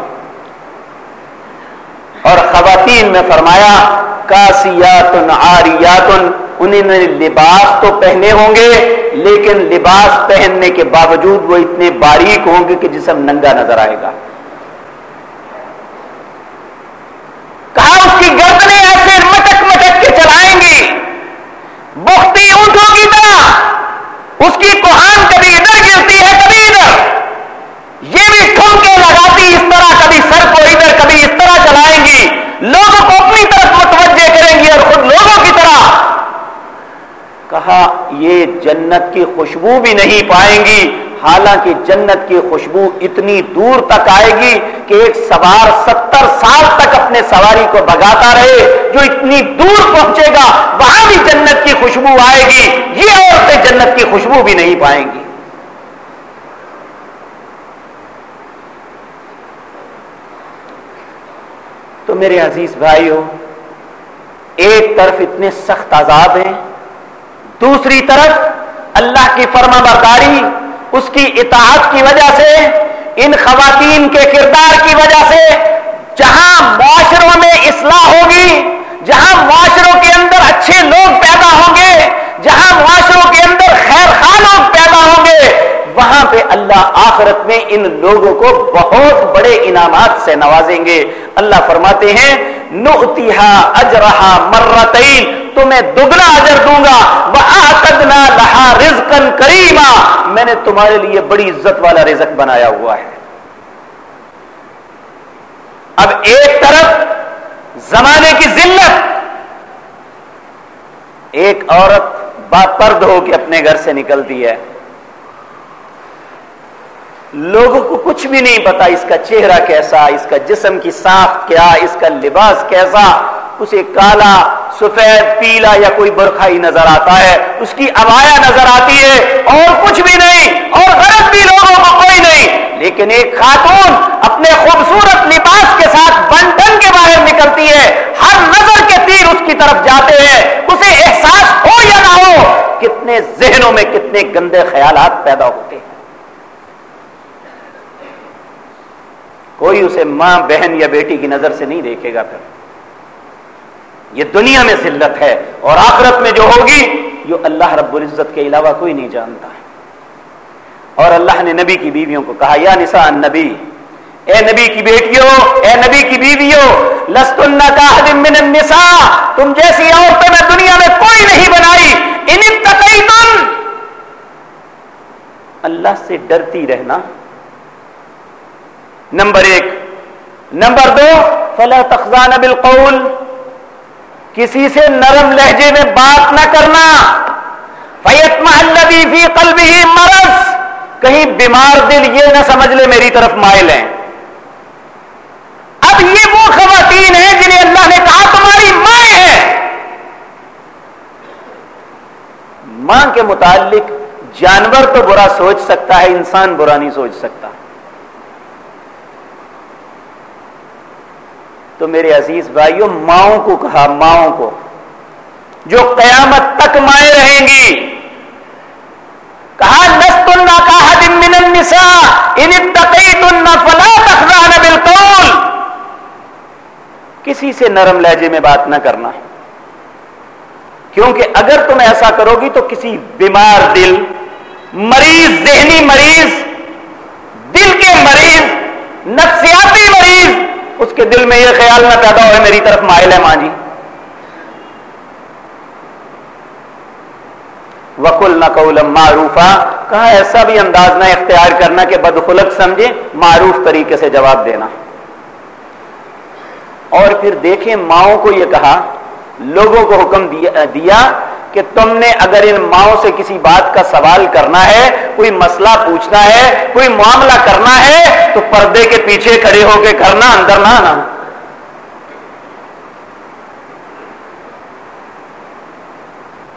اور خواتین میں فرمایا کاسیات آریات انہیں لباس تو پہنے ہوں گے، لیکن لباس پہننے کے باوجود وہ اتنے باریک ہوں گے کہ جسم ننگا نظر آئے گا۔ کہا اس کی گردنیں ایسے مٹک مٹک کے چلائیں گی بختی اونٹوں کی طرح اس کی کوہان کبھی ادھر گرتی ہے، کبھی ادھر۔ یہ بھی ٹھمکے لگاتی اس طرح کبھی سر کو ادھر، کبھی اس طرح چلائیں گی۔ لوگوں کو اپنی طرف متوجہ کریں گی اور خود لوگوں کی طرح۔ کہا، یہ جنت کی خوشبو بھی نہیں پائیں گی۔ حالانکہ جنت کی خوشبو اتنی دور تک آئے گی کہ ایک سوار ستر سال تک اپنے سواری کو بگاتا رہے، جو اتنی دور پہنچے گا، وہاں بھی جنت کی خوشبو آئے گی۔ یہ عورتیں جنت کی خوشبو بھی نہیں پائیں گی۔ تو میرے عزیز بھائیوں، ایک طرف اتنے سخت عذاب ہیں، دوسری طرف اللہ کی فرما برداری، اس کی اطاعت کی وجہ سے ان خواتین کے کردار کی وجہ سے جہاں معاشروں میں اصلاح ہوگی، جہاں معاشروں کے اندر اچھے لوگ پیدا ہوں گے، جہاں معاشروں کے اندر خیر خواہ لوگ پیدا ہوں گے، وہاں پہ اللہ آخرت میں ان لوگوں کو بہت بڑے انعامات سے نوازیں گے۔ اللہ فرماتے ہیں نوتیحا اجرہا مرتین۔ تمہیں دگنا اجر دوں گا۔ وَآتَدْنَا لَحَا رِزْقًا كَرِيمًا۔ میں نے تمہارے لیے بڑی عزت والا رزق بنایا ہوا ہے۔ اب ایک طرف زمانے کی ذلت، ایک عورت باپرد ہو کے اپنے گھر سے نکلتی ہے۔ لوگوں کو کچھ بھی نہیں پتا اس کا چہرہ کیسا، اس کا جسم کی ساخت کیا، اس کا لباس کیسا۔ اسے کالا، سفید، پیلا یا کوئی برخائی نظر آتا ہے، اس کی ابایا نظر آتی ہے اور کچھ بھی نہیں، اور غرض بھی لوگوں کو کوئی نہیں۔ لیکن ایک خاتون اپنے خوبصورت لباس کے ساتھ بنٹن کے باہر نکلتی ہے، ہر نظر کے تیر اس کی طرف جاتے ہیں۔ اسے احساس ہو یا نہ ہو، کتنے ذہنوں میں کتنے گندے خیالات پیدا ہوتے ہیں۔ کوئی اسے ماں، بہن یا بیٹی کی نظر سے نہیں دیکھے گا پھر۔ یہ دنیا میں ذلت ہے اور آخرت میں جو ہوگی، یہ اللہ رب العزت کے علاوہ کوئی نہیں جانتا۔ اور اللہ نے نبی کی بیویوں کو کہا، یا نساء نبی اے نبی کی بیٹیوں، اے نبی کی بیویوں، لستن من النساء، تم جیسی عورتوں نے دنیا میں کوئی نہیں بنائی، ان تم اللہ سے ڈرتی رہنا۔ نمبر ایک۔ نمبر دو، فلا تخزان بالقول۔ کسی سے نرم لہجے میں بات نہ کرنا۔ فیت محلبی فی قلبی مرض۔ کہیں بیمار دل یہ نہ سمجھ لے میری طرف مائل ہیں۔ اب یہ وہ خواتین ہیں جنہیں اللہ نے کہا تمہاری ماں ہے۔ ماں کے متعلق جانور تو برا سوچ سکتا ہے، انسان برا نہیں سوچ سکتا۔ تو میرے عزیز بھائیوں، ماؤں کو کہا، ماؤں کو۔ جو قیامت تک مائیں رہیں گی۔ کہا نست اللہ کا من النساء، ان اتقیت فلا تخضعن بالقول۔ کسی سے نرم لہجے میں بات نہ کرنا۔ کیونکہ اگر تم ایسا کرو گی تو کسی بیمار دل، مریض، ذہنی مریض، دل کے مریض، نفسیاتی مریض اس کے دل میں یہ خیال نہ پیدا ہوئے، میری طرف مائل ہے ماں جی۔ وکل نہ قولم معروفا۔ کہا ایسا بھی انداز نہ اختیار کرنا کہ بدخلق سمجھے، معروف طریقے سے جواب دینا۔ اور پھر دیکھیں ماؤں کو یہ کہا، لوگوں کو حکم دیا کہ تم نے اگر ان ماؤں سے کسی بات کا سوال کرنا ہے، کوئی مسئلہ پوچھنا ہے، کوئی معاملہ کرنا ہے، تو پردے کے پیچھے کھڑے ہو کے کرنا، اندر نہ آنا۔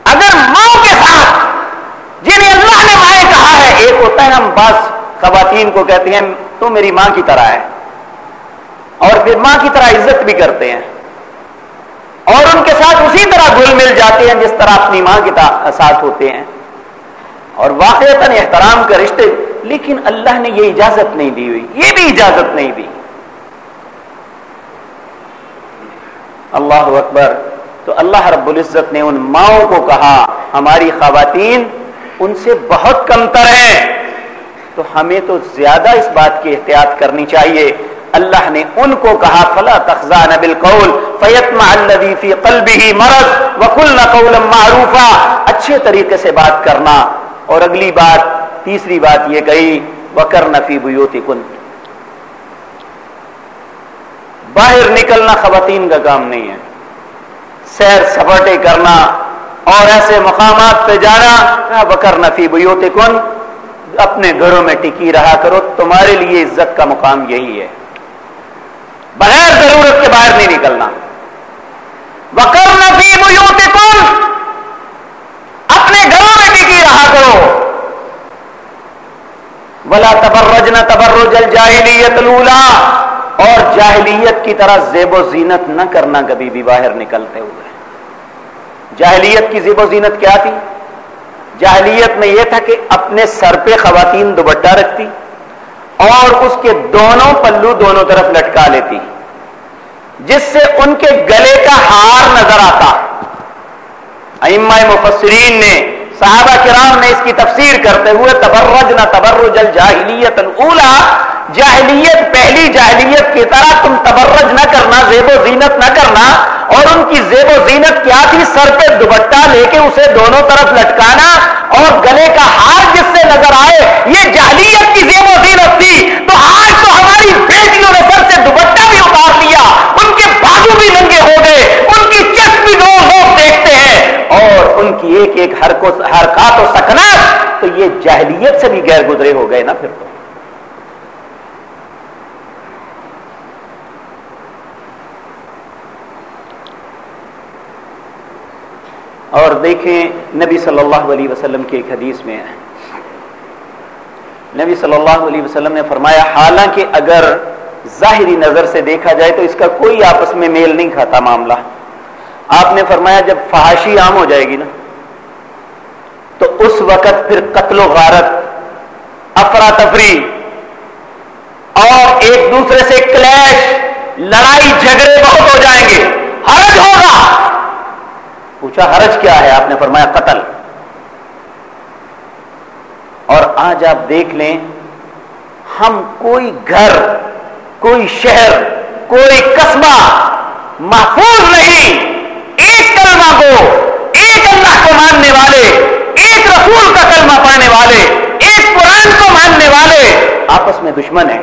اگر ماؤں کے ساتھ جنہیں اللہ نے مائیں کہا ہے، ایک ہوتا ہے ہم بعض خواتین کو کہتے ہیں، تو میری ماں کی طرح ہے۔ اور پھر ماں کی طرح عزت بھی کرتے ہیں۔ اور ان کے ساتھ اسی طرح گل مل جاتے ہیں جس طرح اپنی ماں کے ساتھ ہوتے ہیں۔ اور واقع احترام کا رشتے، لیکن اللہ نے یہ اجازت نہیں دی ہوئی۔ یہ بھی اجازت نہیں دی۔ اللہ اکبر، تو اللہ رب العزت نے ان ماؤں کو کہا، ہماری خواتین ان سے بہت کمتر ہیں۔ تو ہمیں تو زیادہ اس بات کی احتیاط کرنی چاہیے۔ اللہ نے ان کو کہا، فلا تخزان بالقول فیتمع الذی فی قلبه مرض وقلنا قولا معروفا۔ اچھے طریقے سے بات کرنا۔ اور اگلی بات، تیسری بات یہ کہی وکرن فی بیوتکن باہر نکلنا خواتین کا کام نہیں ہے۔ سیر سپاٹے کرنا اور ایسے مقامات پہ جانا۔ وکر نفی بیوتکن اپنے گھروں میں ٹکی رہا کرو، تمہارے لیے عزت کا مقام یہی ہے۔ بغیر ضرورت کے باہر نہیں نکلنا۔ وکر نفی کون اپنے گھروں میں ٹکی رہا کرو۔ بلا تبرج نہ تبرج الجاہلیت الاولى اور جاہلیت کی طرح زیب و زینت نہ کرنا کبھی بھی باہر نکلتے ہوئے۔ جاہلیت کی زیب و زینت کیا تھی؟ جاہلیت میں یہ تھا کہ اپنے سر پہ خواتین دوبٹہ رکھتی۔ اور اس کے دونوں پلو دونوں طرف لٹکا لیتی۔ جس سے ان کے گلے کا ہار نظر آتا۔ ائمہ مفسرین نے صحابہ کرام نے اس کی تفسیر کرتے ہوئے تبرج نہ تبرج الجاہلیت الاولا، جاہلیت، پہلی جاہلیت کی طرح تم تبرج نہ کرنا، زیب و زینت نہ کرنا اور ان کی زیب و زینت کیا تھی؟ سر پہ دوبٹہ لے کے اسے دونوں طرف لٹکانا اور گلے کا ہار جس سے نظر آئے، یہ جاہلیت کی زیب و زینت تھی۔ تو آج تو ہماری بیٹیوں نے سر سے دوبٹہ بھی اتار لیا، ان کے بازو بھی ننگے ہو گئے ان کی چست بھی لوگ لوگ دیکھتے ہیں اور ان کی ایک ایک حرکات و سکنات تو یہ جاہلیت سے بھی غیر گزرے ہو گئے نا پھر تو۔ اور دیکھیں نبی صلی اللہ علیہ وسلم کی ایک حدیث میں نبی صلی اللہ علیہ وسلم نے فرمایا، حالانکہ اگر ظاہری نظر سے دیکھا جائے تو اس کا کوئی آپس میں میل نہیں کھاتا معاملہ۔ آپ نے فرمایا جب فحاشی عام ہو جائے گی نا، تو اس وقت پھر قتل و غارت افراتفری اور ایک دوسرے سے کلیش، لڑائی، جھگڑے بہت ہو جائیں گے۔ حرج ہوگا۔ پوچھا حرج کیا ہے؟ آپ نے فرمایا قتل۔ اور آج آپ دیکھ لیں، ہم کوئی گھر، کوئی شہر، کوئی قصبہ محفوظ نہیں۔ ایک کلمہ کو ایک اللہ کو ماننے والے ایک رسول کا کلمہ پڑھنے والے ایک قرآن کو ماننے والے آپس میں دشمن ہیں۔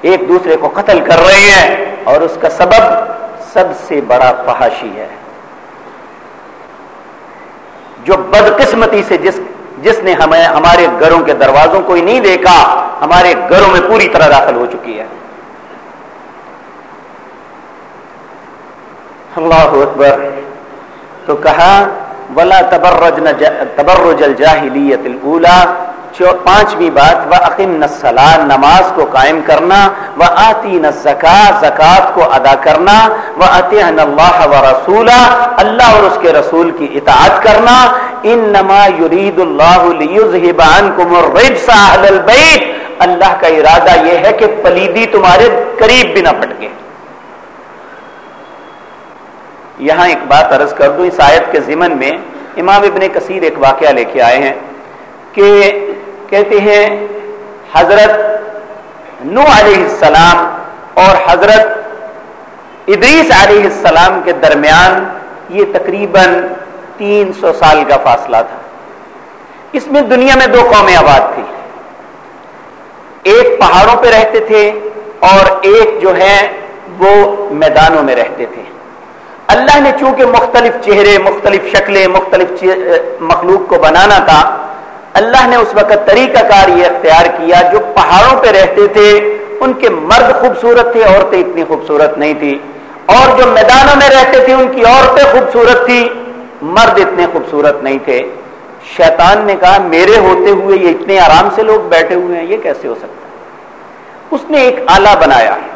ایک دوسرے کو قتل کر رہے ہیں اور اس کا سبب سب سے بڑا فحاشی ہے۔ جو بدقسمتی سے جس جس نے ہمیں، ہمارے گھروں کے دروازوں کو ہی نہیں دیکھا، ہمارے گھروں میں پوری طرح داخل ہو چکی ہے۔ اللہ اکبر تو کہا، ولا تبرج تبرج الجاہلیت الاولا پانچویں بات وہ عقیم نسلان نماز کو قائم کرنا وہ آتی نہ زکا زکات کو ادا کرنا وہ عطین اللہ و رسولہ اللہ اور اس کے رسول کی اطاعت کرنا ان نما یرید اللہ البیت اللہ کا ارادہ یہ ہے کہ پلیدی تمہارے قریب بھی نہ پٹکے یہاں ایک بات عرض کر دوں، اس آیت کے ضمن میں امام ابن کثیر ایک واقعہ لے کے آئے ہیں کہ کہتے ہیں، حضرت نو علیہ السلام اور حضرت ادریس علیہ السلام کے درمیان یہ تقریباً تین سو سال کا فاصلہ تھا۔ اس میں دنیا میں دو قومیں آباد تھی ایک پہاڑوں پہ رہتے تھے اور ایک جو ہے وہ میدانوں میں رہتے تھے۔ اللہ نے چونکہ مختلف چہرے، مختلف شکلیں، مختلف مخلوق کو بنانا تھا، اللہ نے اس وقت طریقہ کار یہ اختیار کیا، جو پہاڑوں پہ رہتے تھے، ان کے مرد خوبصورت تھے، عورتیں اتنی خوبصورت نہیں تھی۔ اور جو میدانوں میں رہتے تھے، ان کی عورتیں خوبصورت تھی مرد اتنے خوبصورت نہیں تھے۔ شیطان نے کہا، میرے ہوتے ہوئے یہ اتنے آرام سے لوگ بیٹھے ہوئے ہیں، یہ کیسے ہو سکتا ہے؟ اس نے ایک آلہ بنایا۔ ہے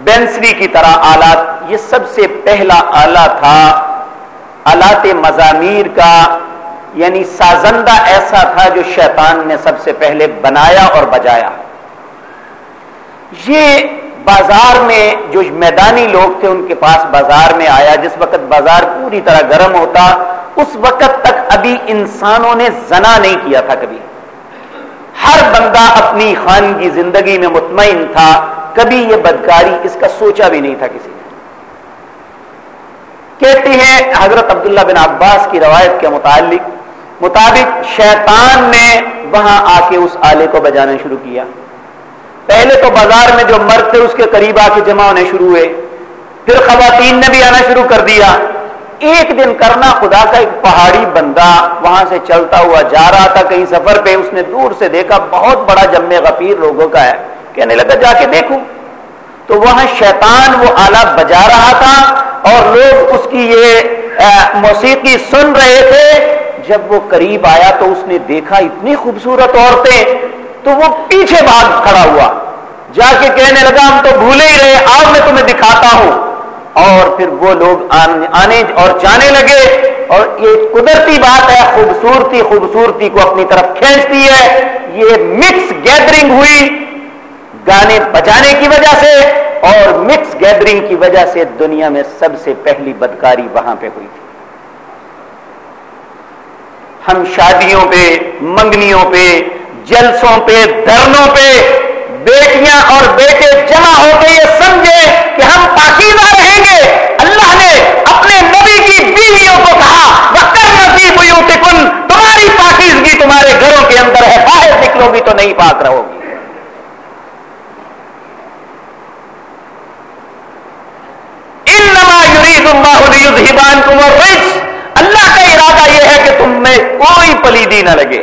بینسری کی طرح آلات، یہ سب سے پہلا آلہ تھا۔ آلات مضامیر کا یعنی سازندہ ایسا تھا جو شیطان نے سب سے پہلے بنایا اور بجایا۔ یہ بازار میں، جو میدانی لوگ تھے، ان کے پاس بازار میں آیا۔ جس وقت بازار پوری طرح گرم ہوتا، اس وقت تک ابھی انسانوں نے زنا نہیں کیا تھا کبھی۔ ہر بندہ اپنی خان کی زندگی میں مطمئن تھا، کبھی یہ بدکاری اس کا سوچا بھی نہیں تھا کسی نے۔ کہتے ہیں حضرت عبداللہ بن عباس کی روایت کے متعلق، مطابق شیطان نے وہاں آ کے اس آلے کو بجانا شروع کیا۔ پہلے تو بازار میں جو مرد تھے، اس کے قریب آ کے جمع ہونے شروع ہوئے۔ پھر خواتین نے بھی آنا شروع کر دیا۔ ایک دن کرنا خدا کا ایک پہاڑی بندہ وہاں سے چلتا ہوا جا رہا تھا کہیں سفر پہ، اس نے دور سے دیکھا بہت بڑا جم غفیر لوگوں کا ہے۔ کہنے لگا، جا کے دیکھوں۔ تو وہاں شیطان وہ آلہ بجا رہا تھا اور لوگ اس کی یہ موسیقی سن رہے تھے۔ جب وہ قریب آیا تو اس نے دیکھا اتنی خوبصورت عورتیں، تو وہ پیچھے بھاگ کھڑا ہوا۔ جا کے کہنے لگا، ہم تو بھولے ہی رہے، آؤ میں تمہیں دکھاتا ہوں۔ اور پھر وہ لوگ آنے اور جانے لگے اور یہ قدرتی بات ہے، خوبصورتی خوبصورتی کو اپنی طرف کھینچتی ہے۔ یہ مکس گیدرنگ ہوئی گانے بجانے کی وجہ سے اور مکس گیدرنگ کی وجہ سے دنیا میں سب سے پہلی بدکاری وہاں پہ ہوئی تھی۔ ہم شادیوں پہ، منگنیوں پہ، جلسوں پہ، دھرنوں پہ، بیٹیاں اور بیٹے جمع ہو کے یہ سمجھے کہ ہم پاکیزہ رہیں گے اللہ نے اپنے نبی کی بیویوں کو کہا وکر نصیب تمہاری پاکیزگی تمہارے گھروں کے اندر ہے، باہر نکلو گی تو نہیں پاک رہو گی۔ اللہ کا ارادہ یہ ہے کہ تم میں کوئی پلیدی نہ لگے۔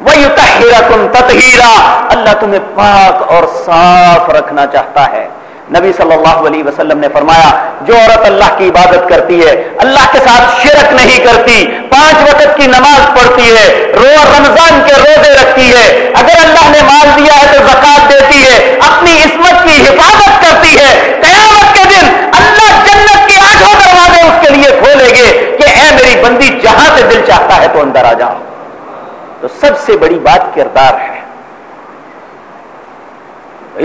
وہی تہیرا تم تطہیرا۔ اللہ تمہیں پاک اور صاف رکھنا چاہتا ہے۔ نبی صلی اللہ علیہ وسلم نے فرمایا، جو عورت اللہ کی عبادت کرتی ہے، اللہ کے ساتھ شرک نہیں کرتی، پانچ وقت کی نماز پڑھتی ہے، رو رمضان کے روزے رکھتی ہے۔ اگر اللہ نے مال دیا ہے تو زکات دیتی ہے، اپنی عصمت کی حفاظت کرتی ہے۔ قیامت کے دن اللہ جنت کے آٹھوں دروازے اس کے لیے کھولے گے کہ اے میری بندی، جہاں سے دل چاہتا ہے تو اندر آ جاؤ تو سب سے بڑی بات کردار ہے۔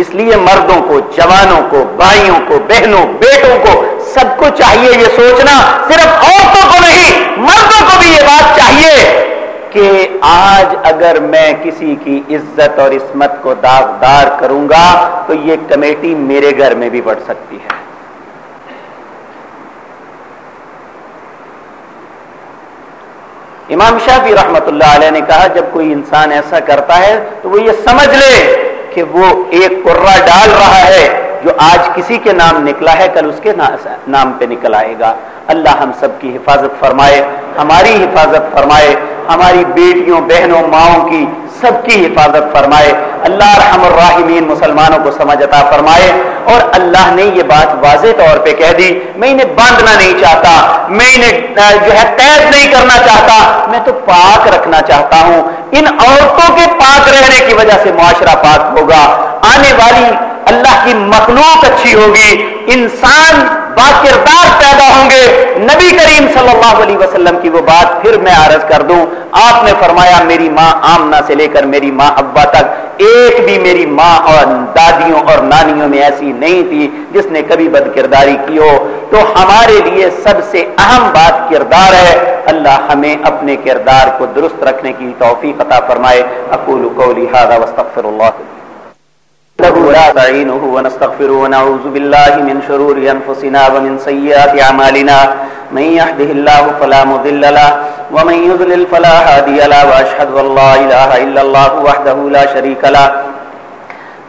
اس لیے مردوں کو، جوانوں کو، بھائیوں کو، بہنوں، بیٹوں کو سب کو چاہیے یہ سوچنا، صرف عورتوں کو نہیں، مردوں کو بھی یہ بات چاہیے کہ آج اگر میں کسی کی عزت اور عصمت کو داغدار کروں گا تو یہ کمیٹی میرے گھر میں بھی بڑھ سکتی ہے۔ امام شافی رحمت اللہ علیہ نے کہا، جب کوئی انسان ایسا کرتا ہے تو وہ یہ سمجھ لے کہ وہ ایک قرہ ڈال رہا ہے جو آج کسی کے نام نکلا ہے، کل اس کے نام پہ نکل آئے گا۔ اللہ ہم سب کی حفاظت فرمائے، ہماری حفاظت فرمائے، ہماری بیٹیوں، بہنوں، ماؤں کی سب کی حفاظت فرمائے۔ اللہ رحم الراحمین مسلمانوں کو سمجھ عطا فرمائے۔ اور اللہ نے یہ بات واضح طور پہ کہہ دی، میں انہیں باندھنا نہیں چاہتا، میں انہیں جو ہے قید نہیں کرنا چاہتا۔ میں تو پاک رکھنا چاہتا ہوں۔ ان عورتوں کے پاک رہنے کی وجہ سے معاشرہ پاک ہوگا۔ آنے والی اللہ کی مخلوق اچھی ہوگی۔ انسان با کردار پیدا ہوں گے۔ نبی کریم صلی اللہ علیہ وسلم کی وہ بات پھر میں عرض کر دوں۔ آپ نے فرمایا، میری ماں آمنا سے لے کر میری ماں ابا تک ایک بھی میری ماں اور دادیوں اور نانیوں میں ایسی نہیں تھی جس نے کبھی بد کرداری کی ہو۔ تو ہمارے لیے سب سے اہم بات کردار ہے۔ اللہ ہمیں اپنے کردار کو درست رکھنے کی توفیق عطا فرمائے۔ اقول قولی هذا واستغفر اللہ۔ له لا تعينه ونستغفره ونعوذ بالله من شرور أنفسنا ومن سيئات عمالنا من يحده الله فلا مضل له، ومن يضلل فلا هادي له، وأشهد أن لا إله إلا الله وحده لا شريك له،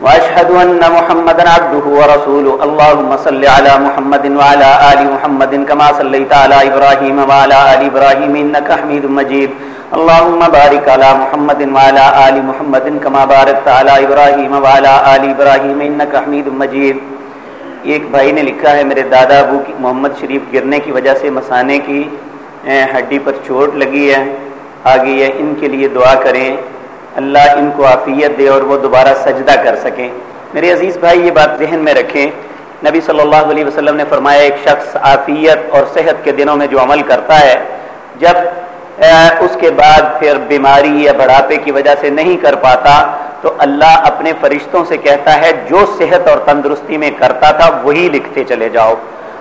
وأشهد أن محمد عبده ورسوله. اللهم صل على محمد وعلى آل محمد كما صليت على إبراهيم وعلى آل إبراهيم إنك حميد مجيد. اللهم بارك على محمد وعلى آل محمد كما باركت على إبراهيم وعلى آل إبراهيم إنك حميد مجيد ایک بھائی نے لکھا ہے، میرے دادا ابو کی محمد شریف گرنے کی وجہ سے مسانے کی ہڈی پر چوٹ لگی ہے۔ آگے ہے ان کے لیے دعا کریں۔ اللہ ان کو عافیت دے اور وہ دوبارہ سجدہ کر سکیں۔ میرے عزیز بھائی، یہ بات ذہن میں رکھیں۔ نبی صلی اللہ علیہ وسلم نے فرمایا، ایک شخص عافیت اور صحت کے دنوں میں جو عمل کرتا ہے، جب اس کے بعد پھر بیماری یا بڑھاپے کی وجہ سے نہیں کر پاتا، تو اللہ اپنے فرشتوں سے کہتا ہے، جو صحت اور تندرستی میں کرتا تھا، وہی لکھتے چلے جاؤ۔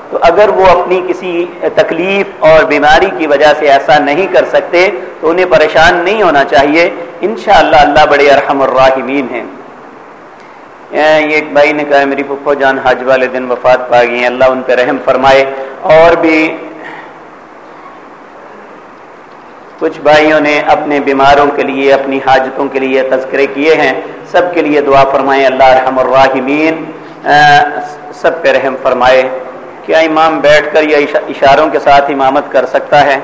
تو اگر وہ اپنی کسی تکلیف اور بیماری کی وجہ سے ایسا نہیں کر سکتے، تو انہیں پریشان نہیں ہونا چاہیے۔ انشاءاللہ اللہ بڑے ارحم الراحمین ہیں۔ یہ ایک بھائی نے کہا، میری پپو جان حج والے دن وفات پا گئی ہیں، اللہ ان پہ رحم فرمائے۔ اور بھی کچھ بھائیوں نے اپنے بیماروں کے لیے، اپنی حاجتوں کے لیے تذکرے کیے ہیں۔ سب کے لیے دعا فرمائے اللہ رحم الراحمین سب پہ رحم فرمائے۔ کیا امام بیٹھ کر یا اشاروں کے ساتھ امامت کر سکتا ہے؟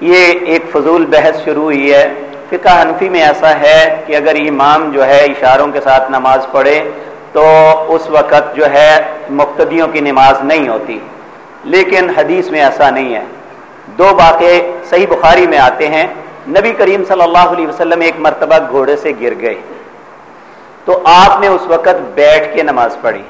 یہ ایک فضول بحث شروع ہوئی ہے۔ فقہ حنفی میں ایسا ہے کہ اگر امام جو ہے اشاروں کے ساتھ نماز پڑھے تو اس وقت جو ہے مقتدیوں کی نماز نہیں ہوتی۔ لیکن حدیث میں ایسا نہیں ہے۔ دو باتیں صحیح بخاری میں آتے ہیں۔ نبی کریم صلی اللہ علیہ وسلم ایک مرتبہ گھوڑے سے گر گئے۔ تو آپ نے اس وقت بیٹھ کے نماز پڑھی۔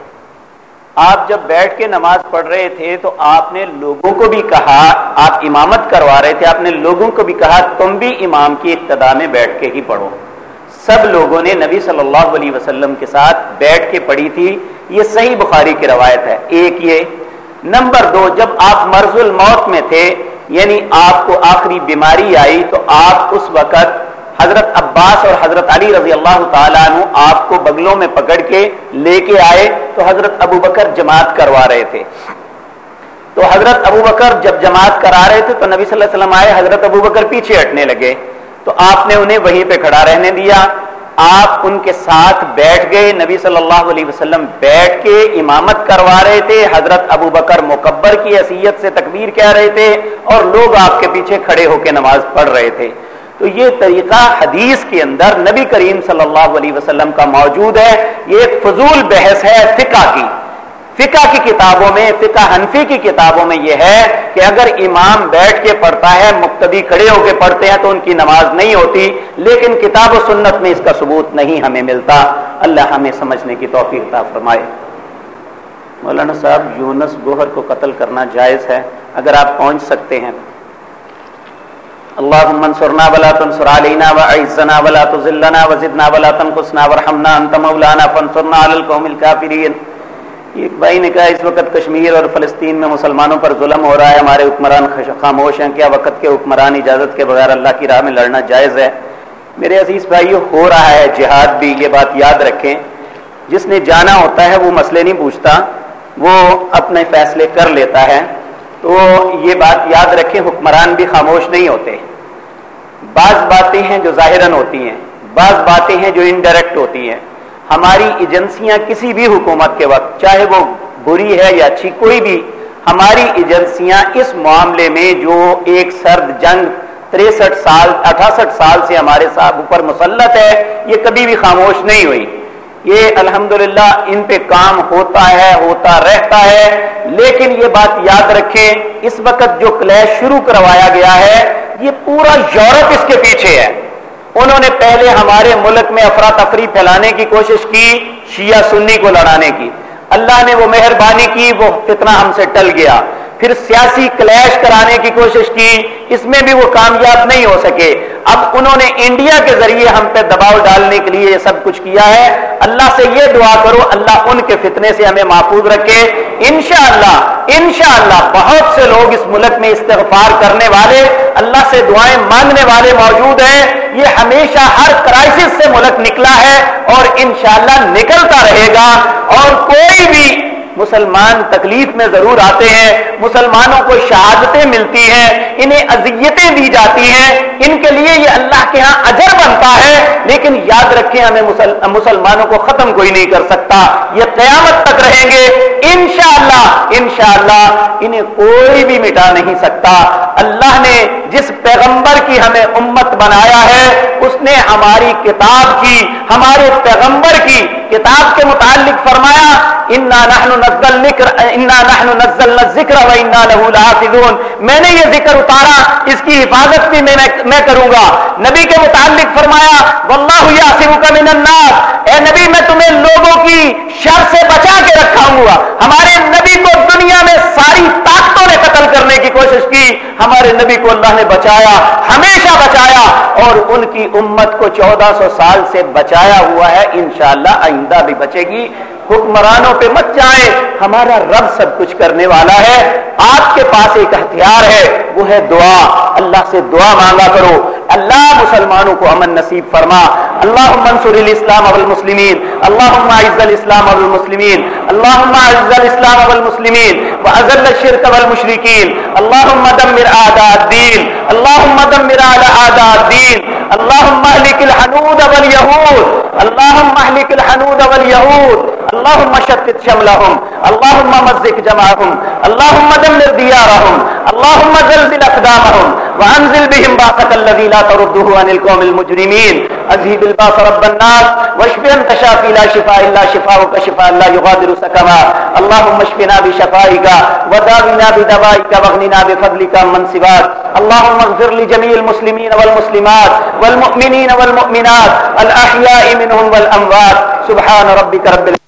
آپ جب بیٹھ کے نماز پڑھ رہے تھے تو آپ نے لوگوں کو بھی کہا، آپ امامت کروا رہے تھے، آپ نے لوگوں کو بھی کہا، تم بھی امام کی ابتدا میں بیٹھ کے ہی پڑھو۔ سب لوگوں نے نبی صلی اللہ علیہ وسلم کے ساتھ بیٹھ کے پڑھی تھی۔ یہ صحیح بخاری کی روایت ہے۔ ایک یہ، نمبر دو، جب آپ مرض الموت میں تھے یعنی آپ کو آخری بیماری آئی تو آپ اس وقت حضرت عباس اور حضرت علی رضی اللہ تعالیٰ عنہ آپ کو بگلوں میں پکڑ کے لے کے آئے تو حضرت ابو بکر جماعت کروا رہے تھے۔ تو حضرت ابو بکر جب جماعت کرا رہے تھے تو نبی صلی اللہ علیہ وسلم آئے، حضرت ابو بکر پیچھے ہٹنے لگے۔ تو آپ نے انہیں وہیں پہ کھڑا رہنے دیا۔ آپ ان کے ساتھ بیٹھ گئے، نبی صلی اللہ علیہ وسلم بیٹھ کے امامت کروا رہے تھے، حضرت ابو بکر مکبر کی حیثیت سے تکبیر کہہ رہے تھے اور لوگ آپ کے پیچھے کھڑے ہو کے نماز پڑھ رہے تھے۔ تو یہ طریقہ حدیث کے اندر نبی کریم صلی اللہ علیہ وسلم کا موجود ہے۔ یہ ایک فضول بحث ہے، فقہ کی۔ فقہ کی کتابوں میں، فقہ حنفی کی کتابوں میں یہ ہے کہ اگر امام بیٹھ کے پڑھتا ہے، مقتدی کھڑے ہو کے پڑھتے ہیں تو ان کی نماز نہیں ہوتی، لیکن کتاب و سنت میں اس کا ثبوت نہیں ہمیں ملتا۔ اللہ ہمیں سمجھنے کی توفیق عطا فرمائے۔ مولانا صاحب، یونس گوہر کو قتل کرنا جائز ہے۔ اگر آپ پہنچ سکتے ہیں۔ اللهم انصرنا ولا تنصر علينا واعزنا ولا تذلنا وزدنا ولا تنقصنا وارحمنا انت مولانا فانصرنا على القوم الكافرين ایک بھائی نے کہا اس وقت کشمیر اور فلسطین میں مسلمانوں پر ظلم ہو رہا ہے، ہمارے حکمران خاموش ہیں کیا وقت کے حکمران اجازت کے بغیر اللہ کی راہ میں لڑنا جائز ہے؟ میرے عزیز بھائی ہو رہا ہے جہاد بھی، یہ بات یاد رکھیں۔ جس نے جانا ہوتا ہے وہ مسئلے نہیں پوچھتا، وہ اپنے فیصلے کر لیتا ہے۔ تو یہ بات یاد رکھیں، حکمران بھی خاموش نہیں ہوتے۔ بعض باتیں ہیں جو ظاہراً ہوتی ہیں، بعض باتیں ہیں جو انڈائریکٹ ہوتی ہیں۔ ہماری ایجنسیاں کسی بھی حکومت کے وقت، چاہے وہ بری ہے یا اچھی، کوئی بھی، ہماری ایجنسیاں اس معاملے میں جو ایک سرد جنگ، تریسٹھ سال، اٹھاسٹھ سال سے ہمارے ساتھ اوپر مسلط ہے، یہ کبھی بھی خاموش نہیں ہوئی۔ یہ الحمدللہ ان پہ کام ہوتا ہے، ہوتا رہتا ہے، لیکن یہ بات یاد رکھیں، اس وقت جو کلیش شروع کروایا گیا ہے، یہ پورا یورپ اس کے پیچھے ہے۔ انہوں نے پہلے ہمارے ملک میں افراتفری پھیلانے کی کوشش کی، شیعہ سنی کو لڑانے کی۔ اللہ نے وہ مہربانی کی، وہ فتنہ ہم سے ٹل گیا۔ پھر سیاسی کلیش کرانے کی کوشش کی، اس میں بھی وہ کامیاب نہیں ہو سکے۔ اب انہوں نے انڈیا کے ذریعے ہم پہ دباؤ ڈالنے کے لیے یہ سب کچھ کیا ہے۔ اللہ سے یہ دعا کرو، اللہ ان کے فتنے سے ہمیں محفوظ رکھے۔ انشاءاللہ انشاءاللہ بہت سے لوگ اس ملک میں استغفار کرنے والے، اللہ سے دعائیں مانگنے والے موجود ہیں۔ یہ ہمیشہ ہر کرائسس سے ملک نکلا ہے اور انشاءاللہ نکلتا رہے گا۔ اور کوئی بھی مسلمان تکلیف میں ضرور آتے ہیں، مسلمانوں کو شہادتیں ملتی ہیں، انہیں اذیتیں دی جاتی ہیں۔ ان کے لیے یہ اللہ کے ہاں اجر بنتا ہے، لیکن یاد رکھیں، ہمیں مسلمانوں کو ختم کوئی نہیں کر سکتا۔ یہ قیامت تک رہیں گے۔ انشاءاللہ انشاءاللہ، انہیں کوئی بھی مٹا نہیں سکتا۔ اللہ نے جس پیغمبر کی ہمیں امت بنایا ہے، اس نے ہماری کتاب کی، ہمارے پیغمبر کی کتاب کے متعلق فرمایا، انا نحن نزل ذکر انا نحن نزلنا الذکر و انا له لحافظون۔ میں نے یہ ذکر اتارا، اس کی حفاظت بھی میں میں کروں گا۔ نبی کے متعلق فرمایا، واللہ یعصمک من الناس۔ اے نبی، میں تمہیں لوگوں کی شر سے بچا کے رکھا ہوں گا۔ ہمارے نبی کو دنیا میں ساری طاقتوں نے قتل کرنے کی کوشش کی۔ ہمارے نبی کو اللہ نے بچایا، ہمیشہ بچایا اور ان کی امت کو چودہ سو سال سے بچایا ہوا ہے، انشاءاللہ آئندہ بھی بچے گی۔ حکمرانوں پہ مت جائیں، ہمارا رب سب کچھ کرنے والا ہے۔ آپ کے پاس ایک ہتھیار ہے، وہ ہے دعا۔ اللہ سے دعا مانگا کرو۔ اللہ مسلمانوں کو امن نصیب فرما۔ اللہ منصور الاسلام اب المسلمین اللہ عز الاسلام اب المسلمین اللہ عز الاسلام اب المسلمین وازل الشرك والمشركين اللهم دمر اعداء الدين اللهم دمر على اعداء الدين. اللهم اهلك الحنود واليهود. اللهم اهلك الحنود واليهود. اللهم شتت شملهم. اللهم مزق جمعهم. اللهم دمر ديارهم. اللهم زلزل اقدامهم وانزل بهم باسك الذي لا ترده عن القوم المجرمين. اذهب الباس رب الناس واشف انت شافي لا شفاء الا شفاءك شفاء لا يغادر سقما. اللهم اشفنا بشفائك وداونا بدوائك واغننا بفضلك من سواك. اللهم اغفر لجميع المسلمين والمسلمات والمؤمنين والمؤمنات الاحياء منهم والاموات سبحان ربك رب العالمين